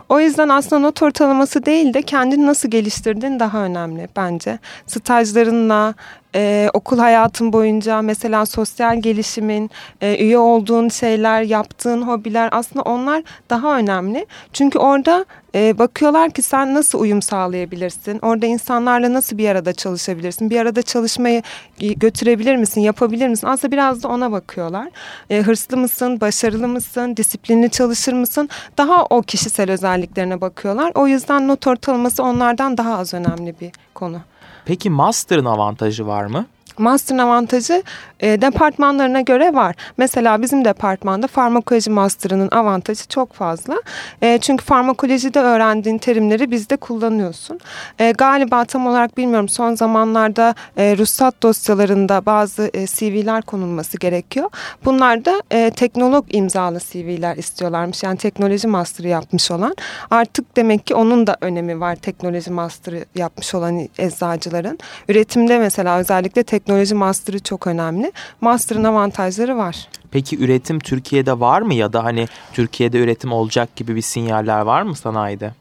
O yüzden aslında not ortalaması değil de kendini nasıl geliştirdiğin daha önemli bence. Stajlarınla, e, okul hayatın boyunca mesela sosyal gelişimin, e, üye olduğun şeyler, yaptığın hobiler aslında onlar daha önemli. Çünkü orada e, bakıyorlar ki sen nasıl uyum sağlayabilirsin, orada insanlarla nasıl bir arada çalışabilirsin, bir arada çalışmayı götürebilir misin, yapabilir misin? Aslında biraz da ona bakıyorlar. E, hırslı mısın, başarılı mısın, disiplinli çalışır mısın? Daha o kişisel özelliklerine bakıyorlar. O yüzden not ortalaması onlardan daha az önemli bir konu. Peki master'ın avantajı var mı? Master'ın avantajı e, departmanlarına göre var. Mesela bizim departmanda farmakoloji master'ının avantajı çok fazla. E, çünkü farmakolojide öğrendiğin terimleri bizde kullanıyorsun. E, galiba tam olarak bilmiyorum son zamanlarda e, ruhsat dosyalarında bazı e, CV'ler konulması gerekiyor. Bunlar da e, teknolog imzalı CV'ler istiyorlarmış. Yani teknoloji master'ı yapmış olan. Artık demek ki onun da önemi var teknoloji master'ı yapmış olan eczacıların. Üretimde mesela özellikle teknoloji master'ı çok önemli. Master'ın avantajları var. Peki üretim Türkiye'de var mı ya da hani Türkiye'de üretim olacak gibi bir sinyaller var mı sanayide?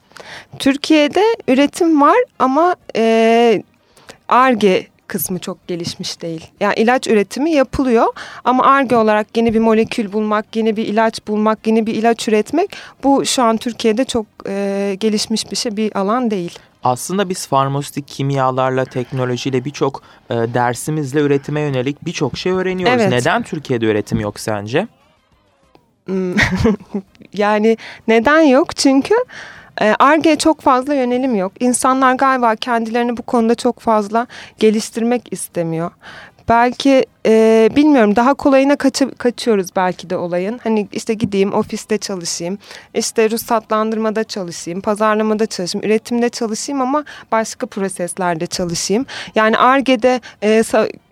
Türkiye'de üretim var ama ARGE e, kısmı çok gelişmiş değil. Yani ilaç üretimi yapılıyor ama ARGE olarak yeni bir molekül bulmak, yeni bir ilaç bulmak, yeni bir ilaç üretmek bu şu an Türkiye'de çok e, gelişmiş bir şey bir alan değil. Aslında biz farmasötik kimyalarla, teknolojiyle birçok e, dersimizle üretime yönelik birçok şey öğreniyoruz. Evet. Neden Türkiye'de üretim yok sence? Hmm. yani neden yok? Çünkü ARGE'ye çok fazla yönelim yok. İnsanlar galiba kendilerini bu konuda çok fazla geliştirmek istemiyor. Belki e, bilmiyorum daha kolayına kaç kaçıyoruz belki de olayın. Hani işte gideyim ofiste çalışayım, işte ruhsatlandırmada çalışayım, pazarlamada çalışayım, üretimde çalışayım ama başka proseslerde çalışayım. Yani ARGE'de e,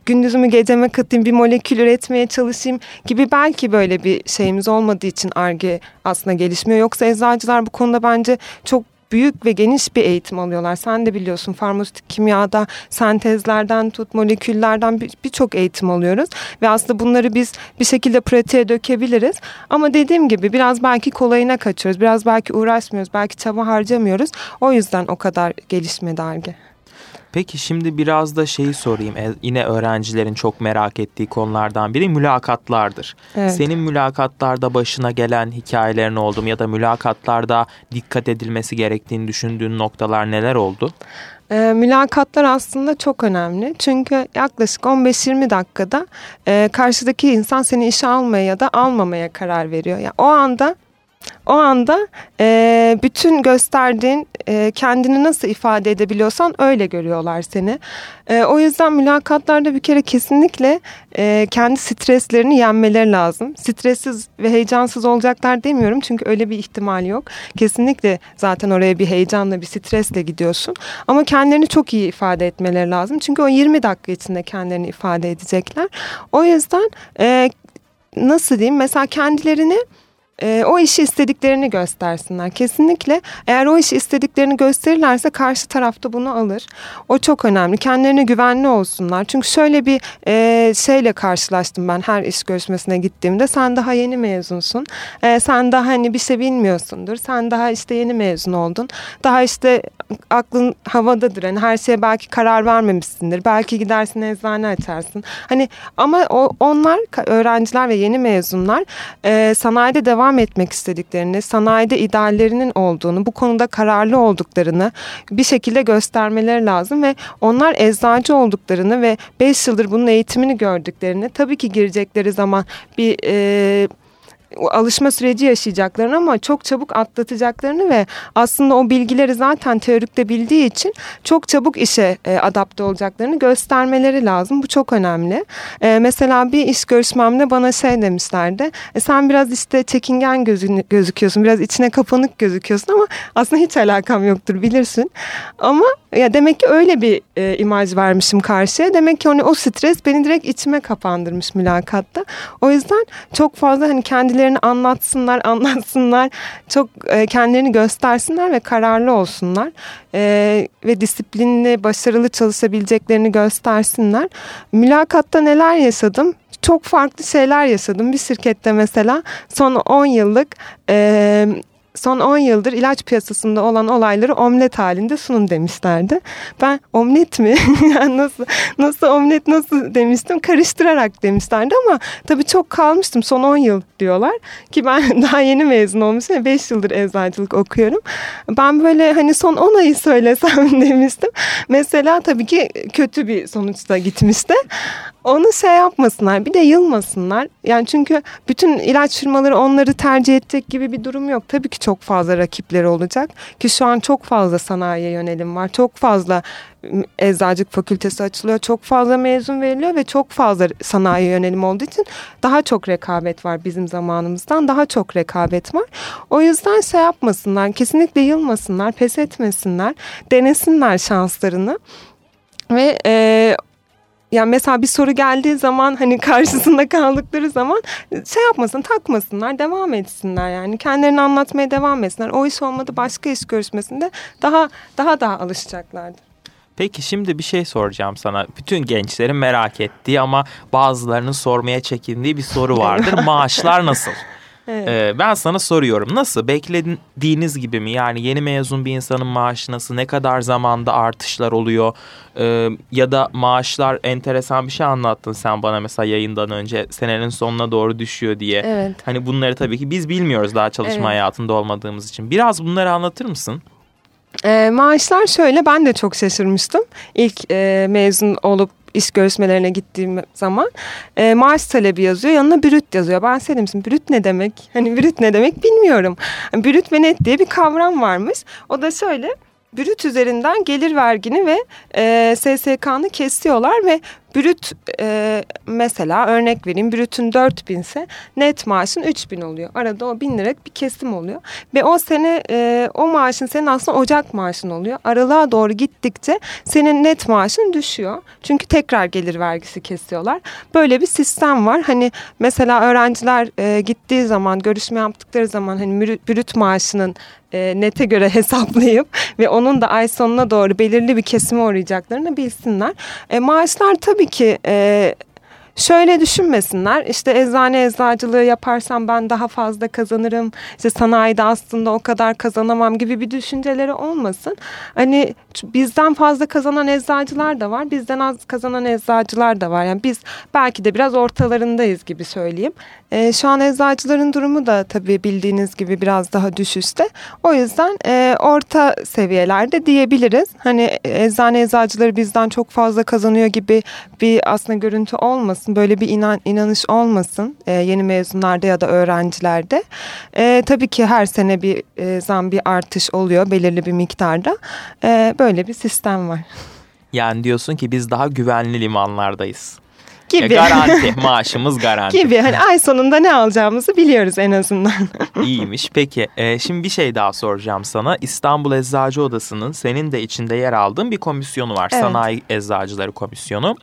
gündüzümü geceme katayım bir molekül üretmeye çalışayım gibi belki böyle bir şeyimiz olmadığı için ARGE aslında gelişmiyor. Yoksa eczacılar bu konuda bence çok büyük ve geniş bir eğitim alıyorlar. Sen de biliyorsun farmasötik kimyada sentezlerden tut moleküllerden birçok bir eğitim alıyoruz. Ve aslında bunları biz bir şekilde pratiğe dökebiliriz. Ama dediğim gibi biraz belki kolayına kaçıyoruz. Biraz belki uğraşmıyoruz. Belki çaba harcamıyoruz. O yüzden o kadar gelişmedi ARGE. Peki şimdi biraz da şeyi sorayım. E, yine öğrencilerin çok merak ettiği konulardan biri mülakatlardır. Evet. Senin mülakatlarda başına gelen hikayelerin oldu mu ya da mülakatlarda dikkat edilmesi gerektiğini düşündüğün noktalar neler oldu? E, mülakatlar aslında çok önemli. Çünkü yaklaşık 15-20 dakikada e, karşıdaki insan seni işe almaya ya da almamaya karar veriyor. Yani o anda o anda e, bütün gösterdiğin e, kendini nasıl ifade edebiliyorsan öyle görüyorlar seni. E, o yüzden mülakatlarda bir kere kesinlikle e, kendi streslerini yenmeleri lazım. Stressiz ve heyecansız olacaklar demiyorum çünkü öyle bir ihtimal yok. Kesinlikle zaten oraya bir heyecanla bir stresle gidiyorsun. Ama kendilerini çok iyi ifade etmeleri lazım. Çünkü o 20 dakika içinde kendilerini ifade edecekler. O yüzden e, nasıl diyeyim mesela kendilerini e, o işi istediklerini göstersinler. Kesinlikle eğer o işi istediklerini gösterirlerse karşı tarafta bunu alır. O çok önemli. Kendilerine güvenli olsunlar. Çünkü şöyle bir e, şeyle karşılaştım ben her iş görüşmesine gittiğimde. Sen daha yeni mezunsun. E, sen daha hani bir şey bilmiyorsundur. Sen daha işte yeni mezun oldun. Daha işte aklın havadadır. Hani her şeye belki karar vermemişsindir. Belki gidersin eczane açarsın. Hani ama o, onlar öğrenciler ve yeni mezunlar e, sanayide devam devam etmek istediklerini, sanayide ideallerinin olduğunu, bu konuda kararlı olduklarını bir şekilde göstermeleri lazım ve onlar eczacı olduklarını ve 5 yıldır bunun eğitimini gördüklerini tabii ki girecekleri zaman bir e, alışma süreci yaşayacaklarını ama çok çabuk atlatacaklarını ve aslında o bilgileri zaten teorikte bildiği için çok çabuk işe e, adapte olacaklarını göstermeleri lazım. Bu çok önemli. E, mesela bir iş görüşmemde bana şey demişlerdi. E, sen biraz işte çekingen gözün, gözüküyorsun. Biraz içine kapanık gözüküyorsun ama aslında hiç alakam yoktur bilirsin. Ama ya demek ki öyle bir e, imaj vermişim karşıya. Demek ki hani o stres beni direkt içime kapandırmış mülakatta. O yüzden çok fazla hani kendilerini anlatsınlar, anlatsınlar. Çok e, kendilerini göstersinler ve kararlı olsunlar. E, ve disiplinli, başarılı çalışabileceklerini göstersinler. Mülakatta neler yaşadım? Çok farklı şeyler yaşadım. Bir şirkette mesela son 10 yıllık e, son 10 yıldır ilaç piyasasında olan olayları omlet halinde sunun demişlerdi. Ben omlet mi? nasıl nasıl omlet nasıl demiştim? Karıştırarak demişlerdi ama tabii çok kalmıştım. Son 10 yıl diyorlar ki ben daha yeni mezun olmuşum. 5 yıldır eczacılık okuyorum. Ben böyle hani son 10 ayı söylesem demiştim. Mesela tabii ki kötü bir sonuçta gitmişti. Onu şey yapmasınlar bir de yılmasınlar. Yani çünkü bütün ilaç firmaları onları tercih edecek gibi bir durum yok. Tabii ki çok fazla rakipleri olacak ki şu an çok fazla sanayiye yönelim var. Çok fazla eczacılık fakültesi açılıyor. Çok fazla mezun veriliyor ve çok fazla sanayi yönelim olduğu için daha çok rekabet var bizim zamanımızdan. Daha çok rekabet var. O yüzden şey yapmasınlar. Kesinlikle yılmasınlar. Pes etmesinler. Denesinler şanslarını. Ve e, yani mesela bir soru geldiği zaman hani karşısında kaldıkları zaman şey yapmasın takmasınlar devam etsinler yani kendilerini anlatmaya devam etsinler. O iş olmadı başka iş görüşmesinde daha daha daha alışacaklardı. Peki şimdi bir şey soracağım sana. Bütün gençlerin merak ettiği ama bazılarının sormaya çekindiği bir soru vardır. Maaşlar nasıl? Evet. Ee, ben sana soruyorum nasıl beklediğiniz gibi mi yani yeni mezun bir insanın maaşı nasıl ne kadar zamanda artışlar oluyor ee, ya da maaşlar enteresan bir şey anlattın sen bana mesela yayından önce senenin sonuna doğru düşüyor diye. Evet. Hani bunları tabii ki biz bilmiyoruz daha çalışma evet. hayatında olmadığımız için biraz bunları anlatır mısın? E, maaşlar şöyle ben de çok şaşırmıştım ilk e, mezun olup iş görüşmelerine gittiğim zaman e, maaş talebi yazıyor. Yanına brüt yazıyor. Ben söyledim misin brüt ne demek? Hani brüt ne demek bilmiyorum. Yani brüt ve net diye bir kavram varmış. O da şöyle brüt üzerinden gelir vergini ve e, SSK'nı kesiyorlar ve Brüt e, mesela örnek vereyim brütün 4000 ise net maaşın 3000 oluyor. Arada o 1000 lira bir kesim oluyor. Ve o sene e, o maaşın senin aslında ocak maaşın oluyor. Aralığa doğru gittikçe senin net maaşın düşüyor. Çünkü tekrar gelir vergisi kesiyorlar. Böyle bir sistem var. Hani mesela öğrenciler e, gittiği zaman görüşme yaptıkları zaman hani brüt maaşının e, nete göre hesaplayıp ve onun da ay sonuna doğru belirli bir kesime uğrayacaklarını bilsinler. E, maaşlar tabii tabii ki e, şöyle düşünmesinler. İşte eczane eczacılığı yaparsam ben daha fazla kazanırım. İşte sanayide aslında o kadar kazanamam gibi bir düşünceleri olmasın. Hani bizden fazla kazanan eczacılar da var. Bizden az kazanan eczacılar da var. Yani biz belki de biraz ortalarındayız gibi söyleyeyim. E, şu an eczacıların durumu da tabii bildiğiniz gibi biraz daha düşüşte. O yüzden e, orta seviyelerde diyebiliriz. Hani eczane eczacıları bizden çok fazla kazanıyor gibi bir aslında görüntü olmasın. Böyle bir inan, inanış olmasın e, yeni mezunlarda ya da öğrencilerde. E, tabii ki her sene bir e, zam bir artış oluyor belirli bir miktarda. E, böyle bir sistem var. Yani diyorsun ki biz daha güvenli limanlardayız. Gibi. Garanti maaşımız garanti. Gibi hani ay sonunda ne alacağımızı biliyoruz en azından. İyiymiş peki e, şimdi bir şey daha soracağım sana. İstanbul Eczacı Odası'nın senin de içinde yer aldığın bir komisyonu var. Evet. Sanayi Eczacıları Komisyonu.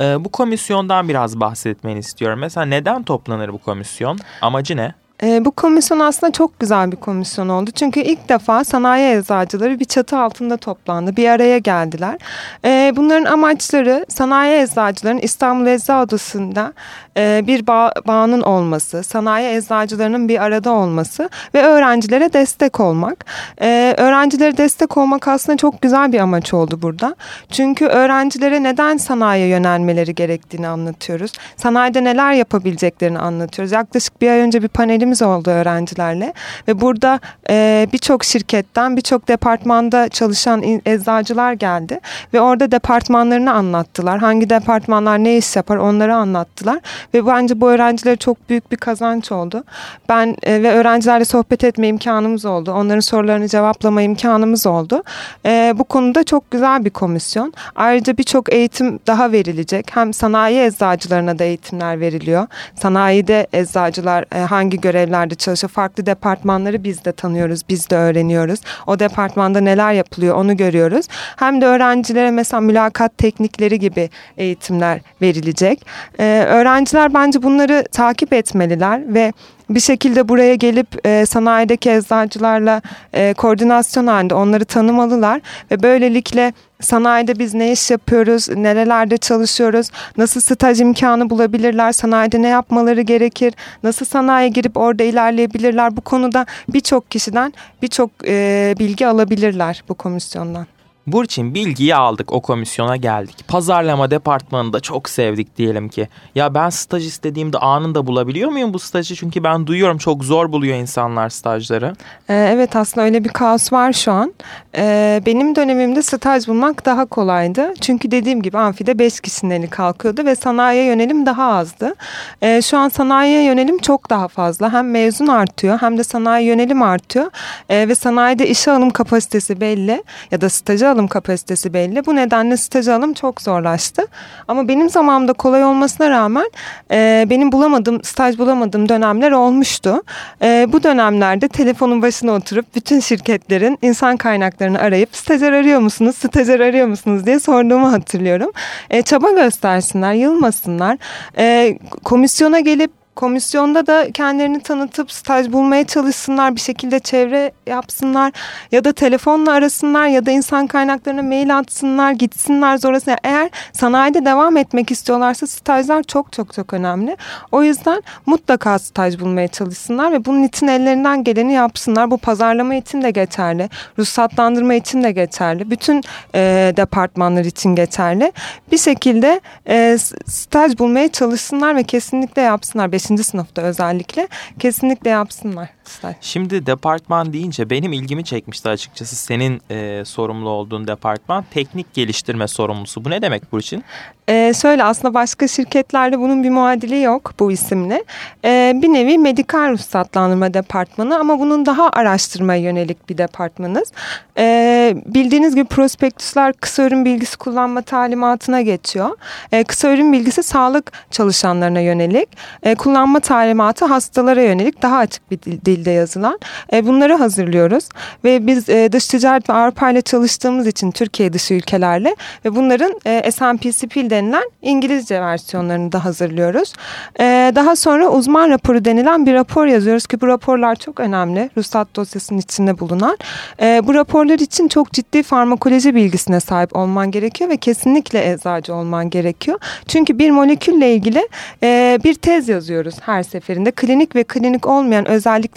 E, bu komisyondan biraz bahsetmeni istiyorum. Mesela neden toplanır bu komisyon? Amacı ne? E, bu komisyon aslında çok güzel bir komisyon oldu. Çünkü ilk defa sanayi eczacıları bir çatı altında toplandı. Bir araya geldiler. E, bunların amaçları sanayi eczacıların İstanbul Eczacı Odası'nda e, bir bağ, bağının olması, sanayi eczacılarının bir arada olması ve öğrencilere destek olmak. E, öğrencilere destek olmak aslında çok güzel bir amaç oldu burada. Çünkü öğrencilere neden sanayiye yönelmeleri gerektiğini anlatıyoruz. Sanayide neler yapabileceklerini anlatıyoruz. Yaklaşık bir ay önce bir panelimiz görüşmelerimiz oldu öğrencilerle ve burada e, birçok şirketten birçok departmanda çalışan eczacılar geldi ve orada departmanlarını anlattılar. Hangi departmanlar ne iş yapar onları anlattılar ve bence bu öğrencilere çok büyük bir kazanç oldu. Ben e, ve öğrencilerle sohbet etme imkanımız oldu. Onların sorularını cevaplama imkanımız oldu. E, bu konuda çok güzel bir komisyon. Ayrıca birçok eğitim daha verilecek. Hem sanayi eczacılarına da eğitimler veriliyor. Sanayide eczacılar e, hangi görevlerde çalışıyor? Farklı departmanları biz de tanıyoruz, biz de öğreniyoruz. O departmanda neler yapılıyor onu görüyoruz. Hem de öğrencilere mesela mülakat teknikleri gibi eğitimler verilecek. Ee, öğrenciler bence bunları takip etmeliler ve bir şekilde buraya gelip e, sanayideki eczacılarla e, koordinasyon halinde onları tanımalılar ve böylelikle sanayide biz ne iş yapıyoruz, nerelerde çalışıyoruz, nasıl staj imkanı bulabilirler, sanayide ne yapmaları gerekir, nasıl sanayiye girip orada ilerleyebilirler bu konuda birçok kişiden birçok e, bilgi alabilirler bu komisyondan. Burçin bilgiyi aldık o komisyona geldik. Pazarlama departmanını da çok sevdik diyelim ki. Ya ben staj istediğimde anında bulabiliyor muyum bu stajı? Çünkü ben duyuyorum çok zor buluyor insanlar stajları. Ee, evet aslında öyle bir kaos var şu an. Ee, benim dönemimde staj bulmak daha kolaydı. Çünkü dediğim gibi amfide 5 kişinin kalkıyordu ve sanayiye yönelim daha azdı. Ee, şu an sanayiye yönelim çok daha fazla. Hem mezun artıyor hem de sanayi yönelim artıyor. Ee, ve sanayide işe alım kapasitesi belli ya da stajı alım kapasitesi belli. Bu nedenle staj alım çok zorlaştı. Ama benim zamanımda kolay olmasına rağmen e, benim bulamadığım, staj bulamadığım dönemler olmuştu. E, bu dönemlerde telefonun başına oturup bütün şirketlerin insan kaynaklarını arayıp stajyer arıyor musunuz, stajyer arıyor musunuz diye sorduğumu hatırlıyorum. E, çaba göstersinler, yılmasınlar. E, komisyona gelip Komisyonda da kendilerini tanıtıp staj bulmaya çalışsınlar, bir şekilde çevre yapsınlar ya da telefonla arasınlar ya da insan kaynaklarına mail atsınlar, gitsinler sonrasında. Eğer sanayide devam etmek istiyorlarsa stajlar çok çok çok önemli. O yüzden mutlaka staj bulmaya çalışsınlar ve bunun için ellerinden geleni yapsınlar. Bu pazarlama için de geçerli, ruhsatlandırma için de geçerli, bütün e, departmanlar için geçerli. Bir şekilde e, staj bulmaya çalışsınlar ve kesinlikle yapsınlar 5. sınıfta özellikle kesinlikle yapsınlar. Şimdi departman deyince benim ilgimi çekmişti açıkçası senin e, sorumlu olduğun departman teknik geliştirme sorumlusu. Bu ne demek bu için? Ee, şöyle aslında başka şirketlerde bunun bir muadili yok bu isimle. Ee, bir nevi medikal ruhsatlandırma departmanı ama bunun daha araştırmaya yönelik bir departmanız. Ee, bildiğiniz gibi prospektüsler kısa ürün bilgisi kullanma talimatına geçiyor. Ee, kısa ürün bilgisi sağlık çalışanlarına yönelik. Ee, kullanma talimatı hastalara yönelik daha açık bir dilde yazılan. Ee, bunları hazırlıyoruz ve biz e, dış ticaret ve Avrupa ile çalıştığımız için Türkiye dışı ülkelerle ve bunların e, SMPCP denilen İngilizce versiyonlarını da hazırlıyoruz. Ee, daha sonra uzman raporu denilen bir rapor yazıyoruz ki bu raporlar çok önemli. Ruhsat dosyasının içinde bulunan. Ee, bu raporlar için çok ciddi farmakoloji bilgisine sahip olman gerekiyor ve kesinlikle eczacı olman gerekiyor. Çünkü bir molekülle ilgili e, bir tez yazıyoruz her seferinde. Klinik ve klinik olmayan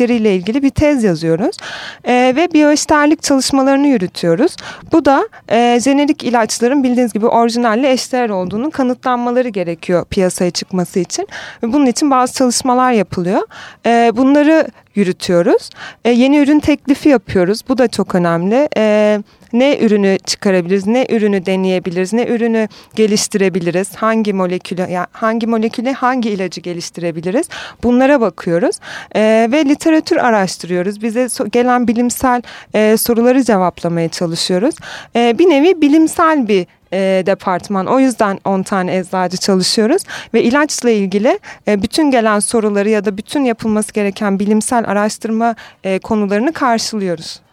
özellikleriyle ilgili bir tez yazıyoruz. E, ve biyoeşterlik çalışmalarını yürütüyoruz. Bu da e, jenerik ilaçların bildiğiniz gibi orijinalle eşdeğer olduğu olduğunun kanıtlanmaları gerekiyor piyasaya çıkması için. Bunun için bazı çalışmalar yapılıyor. Ee, bunları yürütüyoruz. Ee, yeni ürün teklifi yapıyoruz. Bu da çok önemli. Ee, ne ürünü çıkarabiliriz, ne ürünü deneyebiliriz, ne ürünü geliştirebiliriz, hangi molekülü, yani hangi moleküle hangi ilacı geliştirebiliriz bunlara bakıyoruz ee, ve literatür araştırıyoruz. Bize gelen bilimsel e, soruları cevaplamaya çalışıyoruz. E, bir nevi bilimsel bir e, departman. O yüzden 10 tane eczacı çalışıyoruz ve ilaçla ilgili e, bütün gelen soruları ya da bütün yapılması gereken bilimsel araştırma e, konularını karşılıyoruz.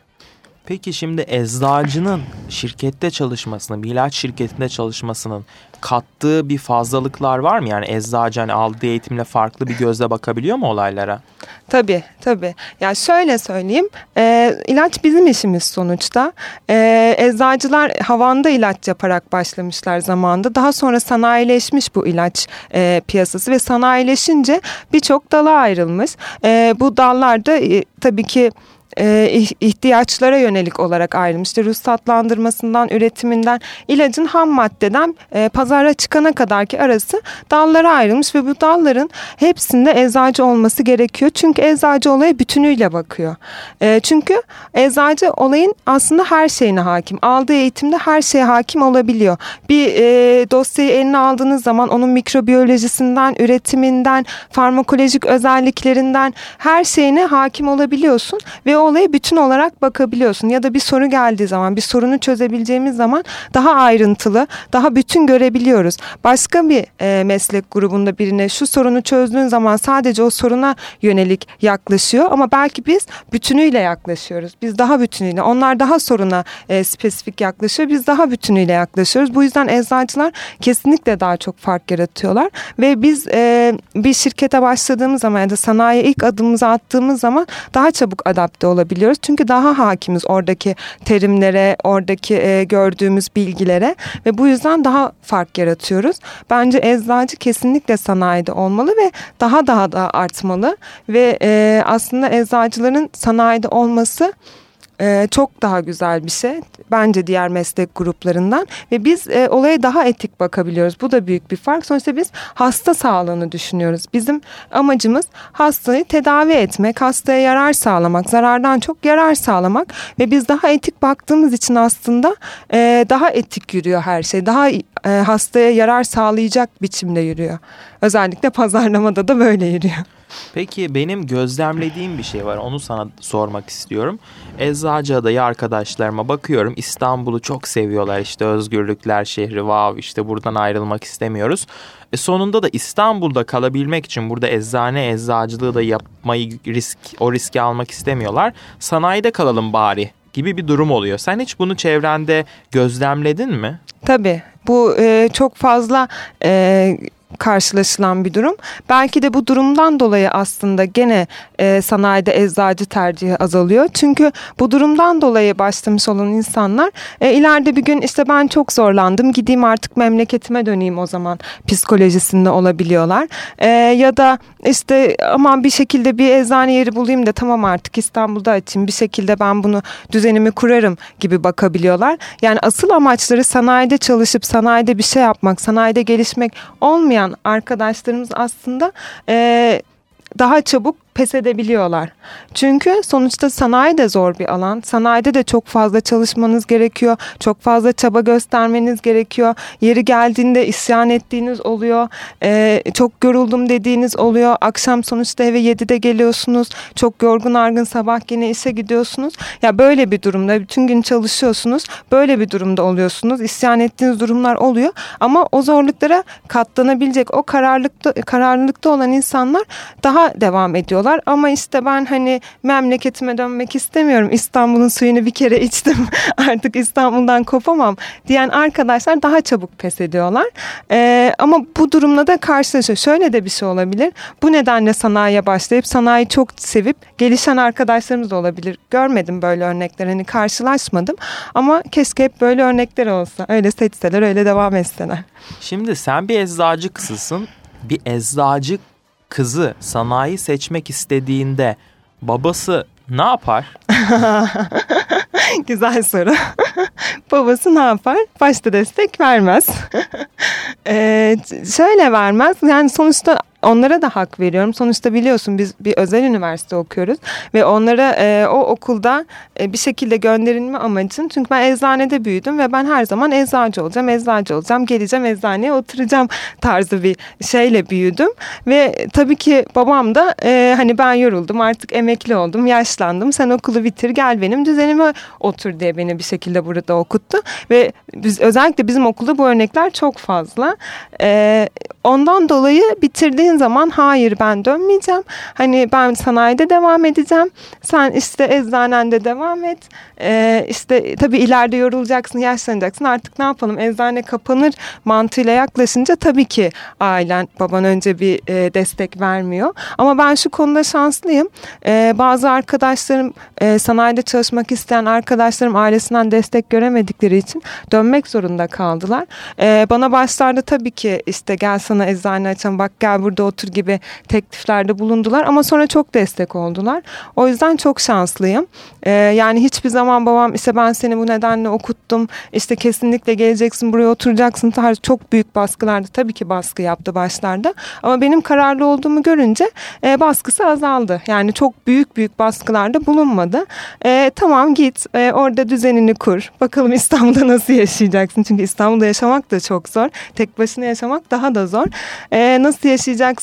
Peki şimdi eczacının şirkette çalışmasının, bir ilaç şirketinde çalışmasının kattığı bir fazlalıklar var mı? Yani eczacı hani aldığı eğitimle farklı bir gözle bakabiliyor mu olaylara? Tabii tabii. Ya şöyle söyleyeyim. E, ilaç bizim işimiz sonuçta. E, eczacılar havanda ilaç yaparak başlamışlar zamanda. Daha sonra sanayileşmiş bu ilaç e, piyasası ve sanayileşince birçok dala ayrılmış. E, bu dallarda e, tabii ki e, ihtiyaçlara yönelik olarak ayrılmış. İşte ruhsatlandırmasından, üretiminden, ilacın ham maddeden e, pazara çıkana kadar ki arası dallara ayrılmış ve bu dalların hepsinde eczacı olması gerekiyor. Çünkü eczacı olaya bütünüyle bakıyor. E, çünkü eczacı olayın aslında her şeyine hakim. Aldığı eğitimde her şeye hakim olabiliyor. Bir e, dosyayı eline aldığınız zaman onun mikrobiyolojisinden, üretiminden, farmakolojik özelliklerinden her şeyine hakim olabiliyorsun ve o olaya bütün olarak bakabiliyorsun. Ya da bir soru geldiği zaman, bir sorunu çözebileceğimiz zaman daha ayrıntılı, daha bütün görebiliyoruz. Başka bir e, meslek grubunda birine şu sorunu çözdüğün zaman sadece o soruna yönelik yaklaşıyor ama belki biz bütünüyle yaklaşıyoruz. Biz daha bütünüyle, onlar daha soruna e, spesifik yaklaşıyor, biz daha bütünüyle yaklaşıyoruz. Bu yüzden eczacılar kesinlikle daha çok fark yaratıyorlar ve biz e, bir şirkete başladığımız zaman ya da sanayiye ilk adımımızı attığımız zaman daha çabuk adapte olabiliyoruz. Çünkü daha hakimiz oradaki terimlere, oradaki e, gördüğümüz bilgilere ve bu yüzden daha fark yaratıyoruz. Bence eczacı kesinlikle sanayide olmalı ve daha daha da artmalı ve e, aslında eczacıların sanayide olması e, çok daha güzel bir şey bence diğer meslek gruplarından ve biz e, olaya daha etik bakabiliyoruz. Bu da büyük bir fark. Sonuçta biz hasta sağlığını düşünüyoruz. Bizim amacımız hastayı tedavi etmek, hastaya yarar sağlamak, zarardan çok yarar sağlamak ve biz daha etik baktığımız için aslında e, daha etik yürüyor her şey. Daha e, hastaya yarar sağlayacak biçimde yürüyor. Özellikle pazarlamada da böyle yürüyor. Peki benim gözlemlediğim bir şey var. Onu sana sormak istiyorum. Eczacıada'yı arkadaşlarıma bakıyorum. İstanbul'u çok seviyorlar. İşte özgürlükler şehri. Wow işte buradan ayrılmak istemiyoruz. E sonunda da İstanbul'da kalabilmek için burada eczane eczacılığı da yapmayı risk o riski almak istemiyorlar. Sanayide kalalım bari gibi bir durum oluyor. Sen hiç bunu çevrende gözlemledin mi? Tabii. Bu e, çok fazla e, karşılaşılan bir durum. Belki de bu durumdan dolayı aslında gene e, sanayide eczacı tercihi azalıyor. Çünkü bu durumdan dolayı başlamış olan insanlar e, ileride bir gün işte ben çok zorlandım gideyim artık memleketime döneyim o zaman psikolojisinde olabiliyorlar. E, ya da işte aman bir şekilde bir eczane yeri bulayım da tamam artık İstanbul'da açayım bir şekilde ben bunu düzenimi kurarım gibi bakabiliyorlar. Yani asıl amaçları sanayide çalışıp sanayide bir şey yapmak, sanayide gelişmek olmayan arkadaşlarımız aslında e, daha çabuk pes edebiliyorlar. Çünkü sonuçta sanayi de zor bir alan. Sanayide de çok fazla çalışmanız gerekiyor. Çok fazla çaba göstermeniz gerekiyor. Yeri geldiğinde isyan ettiğiniz oluyor. Ee, çok yoruldum dediğiniz oluyor. Akşam sonuçta eve 7'de geliyorsunuz. Çok yorgun argın sabah yine işe gidiyorsunuz. Ya böyle bir durumda bütün gün çalışıyorsunuz. Böyle bir durumda oluyorsunuz. İsyan ettiğiniz durumlar oluyor. Ama o zorluklara katlanabilecek o kararlılıkta, kararlılıkta olan insanlar daha devam ediyor diyorlar ama işte ben hani memleketime dönmek istemiyorum. İstanbul'un suyunu bir kere içtim artık İstanbul'dan kopamam diyen arkadaşlar daha çabuk pes ediyorlar. Ee, ama bu durumla da karşılaşıyor. Şöyle de bir şey olabilir. Bu nedenle sanayiye başlayıp sanayi çok sevip gelişen arkadaşlarımız da olabilir. Görmedim böyle örnekler hani karşılaşmadım ama keşke hep böyle örnekler olsa. Öyle seçseler öyle devam etseler. Şimdi sen bir eczacı kızısın. Bir eczacı kızı sanayi seçmek istediğinde babası ne yapar? Güzel soru. Babası ne yapar? Başta destek vermez. ee, şöyle vermez. Yani sonuçta onlara da hak veriyorum. Sonuçta biliyorsun biz bir özel üniversite okuyoruz ve onlara e, o okulda e, bir şekilde gönderilme amacım. Çünkü ben eczanede büyüdüm ve ben her zaman eczacı olacağım, eczacı olacağım, geleceğim eczaneye oturacağım tarzı bir şeyle büyüdüm. Ve tabii ki babam da e, hani ben yoruldum artık emekli oldum, yaşlandım. Sen okulu bitir gel benim düzenime otur diye beni bir şekilde burada okuttu. Ve biz özellikle bizim okulda bu örnekler çok fazla. E, ondan dolayı bitirdiğin dediğin zaman hayır ben dönmeyeceğim. Hani ben sanayide devam edeceğim. Sen işte eczanende devam et. Ee, işte tabii ileride yorulacaksın, yaşlanacaksın. Artık ne yapalım eczane kapanır mantığıyla yaklaşınca tabii ki ailen baban önce bir e, destek vermiyor. Ama ben şu konuda şanslıyım. Ee, bazı arkadaşlarım e, sanayide çalışmak isteyen arkadaşlarım ailesinden destek göremedikleri için dönmek zorunda kaldılar. Ee, bana başlarda tabii ki işte gel sana eczane açalım bak gel burada otur gibi tekliflerde bulundular ama sonra çok destek oldular. O yüzden çok şanslıyım. Ee, yani hiçbir zaman babam işte ben seni bu nedenle okuttum işte kesinlikle geleceksin buraya oturacaksın tarzı çok büyük baskılardı. Tabii ki baskı yaptı başlarda ama benim kararlı olduğumu görünce e, baskısı azaldı. Yani çok büyük büyük baskılarda bulunmadı. E, tamam git e, orada düzenini kur. Bakalım İstanbul'da nasıl yaşayacaksın? Çünkü İstanbul'da yaşamak da çok zor. Tek başına yaşamak daha da zor. E, nasıl yaşayacaksın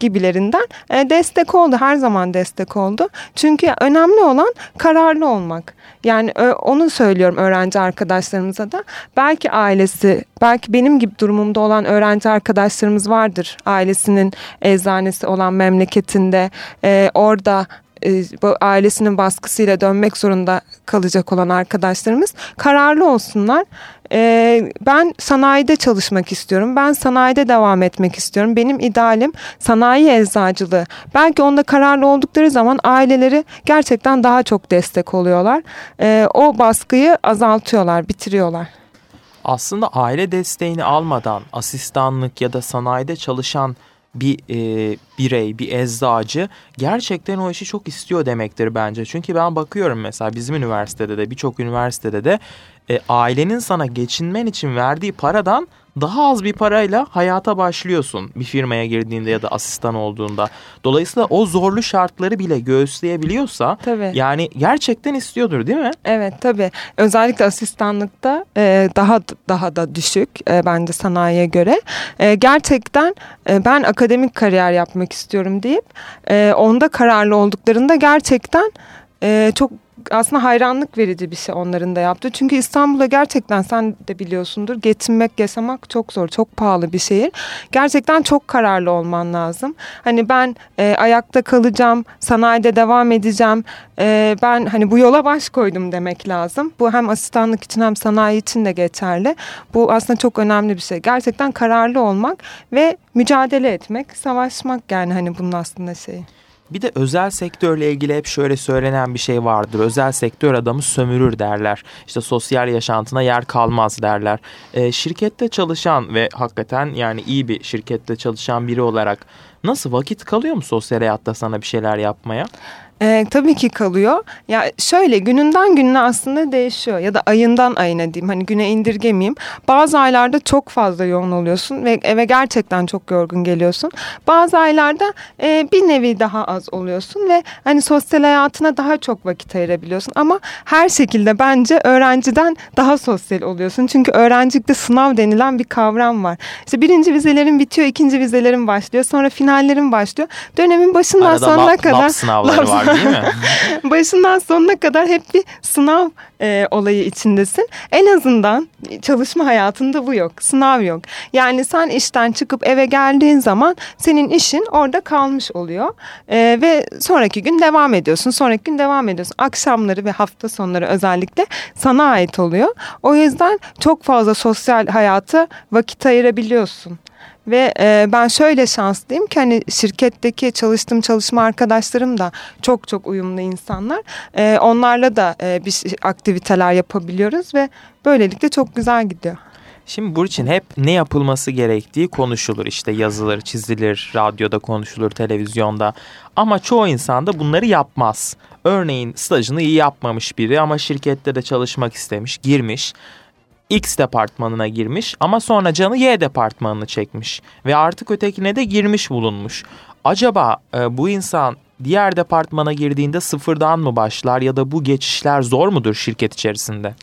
gibilerinden e, destek oldu. Her zaman destek oldu. Çünkü önemli olan kararlı olmak. Yani onu söylüyorum öğrenci arkadaşlarımıza da. Belki ailesi, belki benim gibi durumumda olan öğrenci arkadaşlarımız vardır. Ailesinin eczanesi olan memleketinde e, orada e, ailesinin baskısıyla dönmek zorunda kalacak olan arkadaşlarımız kararlı olsunlar. E, ben sanayide çalışmak istiyorum. Ben sanayide devam etmek istiyorum. Benim idealim sanayi eczacılığı. Belki onda kararlı oldukları zaman aileleri gerçekten daha çok destek oluyorlar. E, o baskıyı azaltıyorlar, bitiriyorlar. Aslında aile desteğini almadan asistanlık ya da sanayide çalışan bir e, birey, bir eczacı gerçekten o işi çok istiyor demektir bence. Çünkü ben bakıyorum mesela bizim üniversitede de birçok üniversitede de e, ailenin sana geçinmen için verdiği paradan daha az bir parayla hayata başlıyorsun bir firmaya girdiğinde ya da asistan olduğunda. Dolayısıyla o zorlu şartları bile göğüsleyebiliyorsa tabii. yani gerçekten istiyordur değil mi? Evet tabii. Özellikle asistanlıkta e, daha daha da düşük e, bence sanayiye göre. E, gerçekten e, ben akademik kariyer yapmak istiyorum deyip e, onda kararlı olduklarında gerçekten e, çok aslında hayranlık verici bir şey onların da yaptı. Çünkü İstanbul'a gerçekten sen de biliyorsundur geçinmek, yaşamak çok zor, çok pahalı bir şehir. Gerçekten çok kararlı olman lazım. Hani ben e, ayakta kalacağım, sanayide devam edeceğim. E, ben hani bu yola baş koydum demek lazım. Bu hem asistanlık için hem sanayi için de geçerli. Bu aslında çok önemli bir şey. Gerçekten kararlı olmak ve mücadele etmek, savaşmak yani hani bunun aslında şeyi. Bir de özel sektörle ilgili hep şöyle söylenen bir şey vardır. Özel sektör adamı sömürür derler. İşte sosyal yaşantına yer kalmaz derler. E, şirkette çalışan ve hakikaten yani iyi bir şirkette çalışan biri olarak nasıl vakit kalıyor mu sosyal hayatta sana bir şeyler yapmaya? E, tabii ki kalıyor. Ya şöyle gününden gününe aslında değişiyor ya da ayından ayına diyeyim. Hani güne indirgemeyeyim. Bazı aylarda çok fazla yoğun oluyorsun ve eve gerçekten çok yorgun geliyorsun. Bazı aylarda e, bir nevi daha az oluyorsun ve hani sosyal hayatına daha çok vakit ayırabiliyorsun. Ama her şekilde bence öğrenciden daha sosyal oluyorsun. Çünkü öğrencilikte sınav denilen bir kavram var. İşte birinci vizelerin bitiyor, ikinci vizelerin başlıyor. Sonra finallerin başlıyor. Dönemin başından Arada sonuna lab, kadar... Lab sınavları var mi? Başından sonuna kadar hep bir sınav e, olayı içindesin. En azından çalışma hayatında bu yok. Sınav yok. Yani sen işten çıkıp eve geldiğin zaman senin işin orada kalmış oluyor. E, ve sonraki gün devam ediyorsun. Sonraki gün devam ediyorsun. Akşamları ve hafta sonları özellikle sana ait oluyor. O yüzden çok fazla sosyal hayata vakit ayırabiliyorsun. Ve e, ben şöyle şanslıyım ki hani şirketteki çalıştığım çalışma arkadaşlarım da çok çok uyumlu insanlar. E, onlarla da e, bir aktiviteler yapabiliyoruz ve böylelikle çok güzel gidiyor. Şimdi Burçin hep ne yapılması gerektiği konuşulur. İşte yazılır, çizilir, radyoda konuşulur, televizyonda. Ama çoğu insan da bunları yapmaz. Örneğin stajını iyi yapmamış biri ama şirkette de çalışmak istemiş, girmiş. X departmanına girmiş ama sonra canı Y departmanını çekmiş ve artık ötekine de girmiş bulunmuş. Acaba e, bu insan diğer departmana girdiğinde sıfırdan mı başlar ya da bu geçişler zor mudur şirket içerisinde?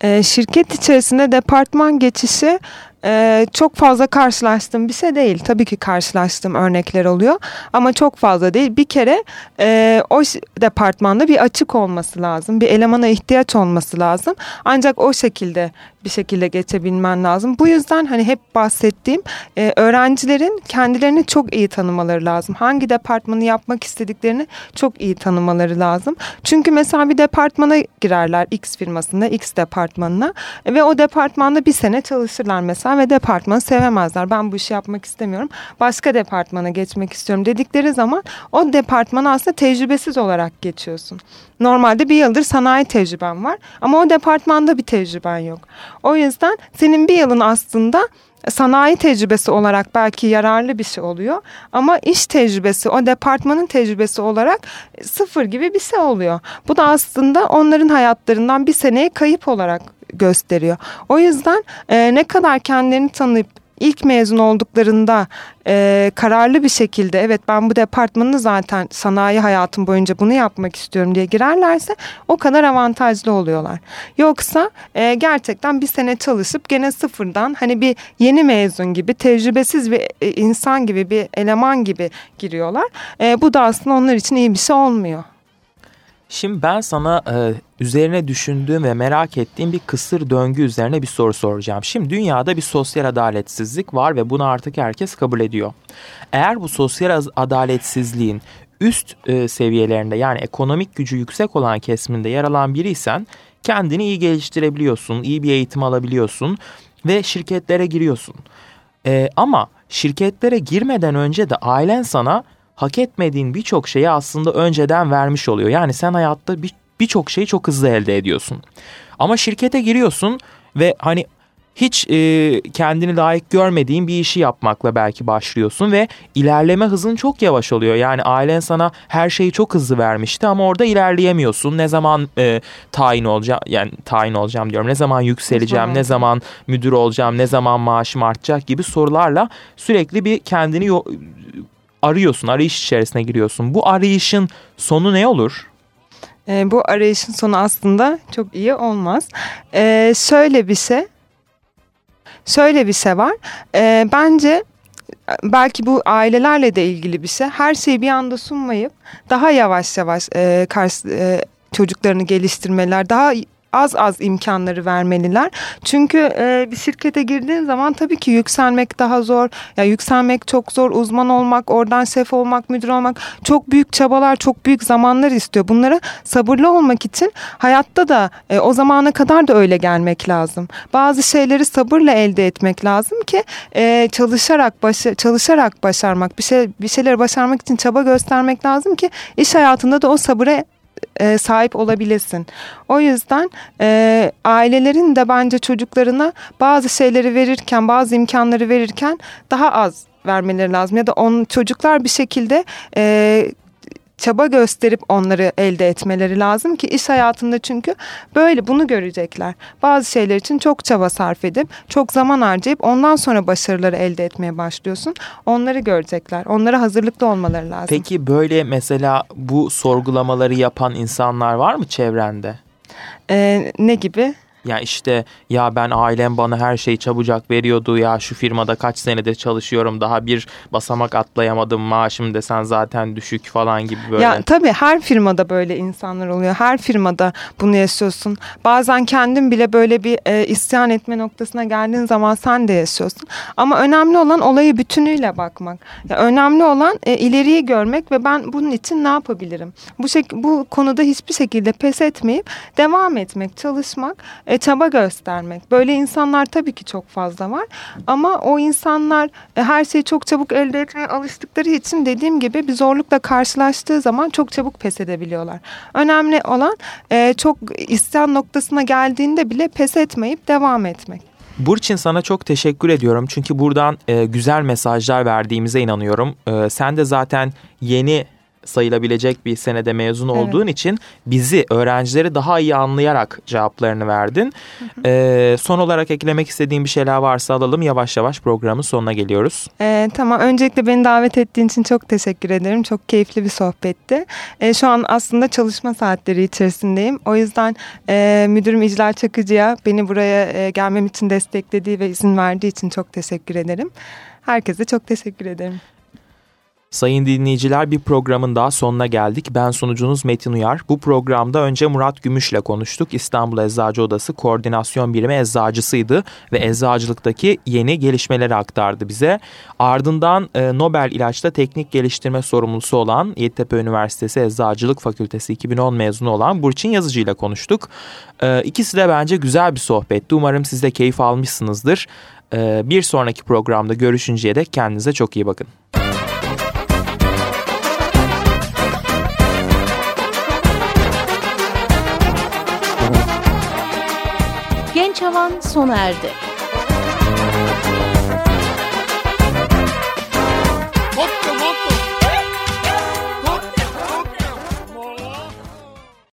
E, şirket içerisinde departman geçişi e, çok fazla karşılaştığım bir şey değil. Tabii ki karşılaştığım örnekler oluyor ama çok fazla değil. Bir kere e, o departmanda bir açık olması lazım. Bir elemana ihtiyaç olması lazım. Ancak o şekilde bir şekilde geçebilmen lazım. Bu yüzden hani hep bahsettiğim e, öğrencilerin kendilerini çok iyi tanımaları lazım. Hangi departmanı yapmak istediklerini çok iyi tanımaları lazım. Çünkü mesela bir departmana girerler X firmasında X departmanına ve o departmanda bir sene çalışırlar mesela ve departmanı sevemezler. Ben bu işi yapmak istemiyorum. Başka departmana geçmek istiyorum dedikleri zaman o departmana aslında tecrübesiz olarak geçiyorsun. Normalde bir yıldır sanayi tecrüben var ama o departmanda bir tecrüben yok. O yüzden senin bir yılın aslında sanayi tecrübesi olarak belki yararlı bir şey oluyor. Ama iş tecrübesi, o departmanın tecrübesi olarak sıfır gibi bir şey oluyor. Bu da aslında onların hayatlarından bir seneye kayıp olarak gösteriyor. O yüzden e, ne kadar kendilerini tanıyıp ilk mezun olduklarında e, kararlı bir şekilde evet ben bu departmanı zaten sanayi hayatım boyunca bunu yapmak istiyorum diye girerlerse o kadar avantajlı oluyorlar. Yoksa e, gerçekten bir sene çalışıp gene sıfırdan hani bir yeni mezun gibi tecrübesiz bir e, insan gibi bir eleman gibi giriyorlar. E, bu da aslında onlar için iyi bir şey olmuyor. Şimdi ben sana e, üzerine düşündüğüm ve merak ettiğim bir kısır döngü üzerine bir soru soracağım. Şimdi dünyada bir sosyal adaletsizlik var ve bunu artık herkes kabul ediyor. Eğer bu sosyal adaletsizliğin üst e, seviyelerinde yani ekonomik gücü yüksek olan kesiminde yer alan biriysen kendini iyi geliştirebiliyorsun, iyi bir eğitim alabiliyorsun ve şirketlere giriyorsun. E, ama şirketlere girmeden önce de ailen sana hak etmediğin birçok şeyi aslında önceden vermiş oluyor. Yani sen hayatta birçok bir şeyi çok hızlı elde ediyorsun. Ama şirkete giriyorsun ve hani hiç e, kendini layık görmediğin bir işi yapmakla belki başlıyorsun ve ilerleme hızın çok yavaş oluyor. Yani ailen sana her şeyi çok hızlı vermişti ama orada ilerleyemiyorsun. Ne zaman e, tayin olacağım yani tayin olacağım diyorum. Ne zaman yükseleceğim, ne zaman müdür olacağım, ne zaman maaşım artacak gibi sorularla sürekli bir kendini arıyorsun, arayış içerisine giriyorsun. Bu arayışın sonu ne olur? E, bu arayışın sonu aslında çok iyi olmaz. E, şöyle bir şey, şöyle bir şey var. E, bence belki bu ailelerle de ilgili bir şey. Her şeyi bir anda sunmayıp daha yavaş yavaş e, karşı e, çocuklarını geliştirmeler, daha az az imkanları vermeliler. Çünkü e, bir şirkete girdiğin zaman tabii ki yükselmek daha zor. Ya yükselmek çok zor. Uzman olmak, oradan şef olmak, müdür olmak çok büyük çabalar, çok büyük zamanlar istiyor. Bunlara sabırlı olmak için hayatta da e, o zamana kadar da öyle gelmek lazım. Bazı şeyleri sabırla elde etmek lazım ki e, çalışarak başı, çalışarak başarmak, bir şey bir şeyleri başarmak için çaba göstermek lazım ki iş hayatında da o sabıra e, sahip olabilirsin. O yüzden e, ailelerin de bence çocuklarına bazı şeyleri verirken, bazı imkanları verirken daha az vermeleri lazım. Ya da on, çocuklar bir şekilde e, çaba gösterip onları elde etmeleri lazım ki iş hayatında çünkü böyle bunu görecekler. Bazı şeyler için çok çaba sarf edip çok zaman harcayıp ondan sonra başarıları elde etmeye başlıyorsun. Onları görecekler. Onlara hazırlıklı olmaları lazım. Peki böyle mesela bu sorgulamaları yapan insanlar var mı çevrende? Ee, ne gibi? Ya işte ya ben ailem bana her şeyi çabucak veriyordu ya şu firmada kaç senedir çalışıyorum daha bir basamak atlayamadım maaşım desen zaten düşük falan gibi böyle. Ya tabii her firmada böyle insanlar oluyor. Her firmada bunu yaşıyorsun. Bazen kendin bile böyle bir e, isyan etme noktasına geldiğin zaman sen de yaşıyorsun. Ama önemli olan olayı bütünüyle bakmak. Ya önemli olan e, ileriyi görmek ve ben bunun için ne yapabilirim? Bu şek bu konuda hiçbir şekilde pes etmeyip devam etmek, çalışmak e, çaba göstermek. Böyle insanlar tabii ki çok fazla var ama o insanlar e, her şeyi çok çabuk elde etmeye alıştıkları için dediğim gibi bir zorlukla karşılaştığı zaman çok çabuk pes edebiliyorlar. Önemli olan e, çok isyan noktasına geldiğinde bile pes etmeyip devam etmek. Burçin sana çok teşekkür ediyorum çünkü buradan e, güzel mesajlar verdiğimize inanıyorum. E, sen de zaten yeni sayılabilecek bir senede mezun olduğun evet. için bizi öğrencileri daha iyi anlayarak cevaplarını verdin. Hı hı. Ee, son olarak eklemek istediğim bir şeyler varsa alalım. Yavaş yavaş programın sonuna geliyoruz. Ee, tamam öncelikle beni davet ettiğin için çok teşekkür ederim. Çok keyifli bir sohbetti. Ee, şu an aslında çalışma saatleri içerisindeyim. O yüzden e, müdürüm İclal Çakıcı'ya beni buraya e, gelmem için desteklediği ve izin verdiği için çok teşekkür ederim. Herkese çok teşekkür ederim. Sayın dinleyiciler bir programın daha sonuna geldik. Ben sunucunuz Metin Uyar. Bu programda önce Murat Gümüş'le konuştuk. İstanbul Eczacı Odası Koordinasyon Birimi eczacısıydı ve eczacılıktaki yeni gelişmeleri aktardı bize. Ardından e, Nobel İlaç'ta teknik geliştirme sorumlusu olan Yeditepe Üniversitesi Eczacılık Fakültesi 2010 mezunu olan Burçin Yazıcı ile konuştuk. E, ikisi de bence güzel bir sohbetti. Umarım siz de keyif almışsınızdır. E, bir sonraki programda görüşünceye dek kendinize çok iyi bakın. Sona erdi.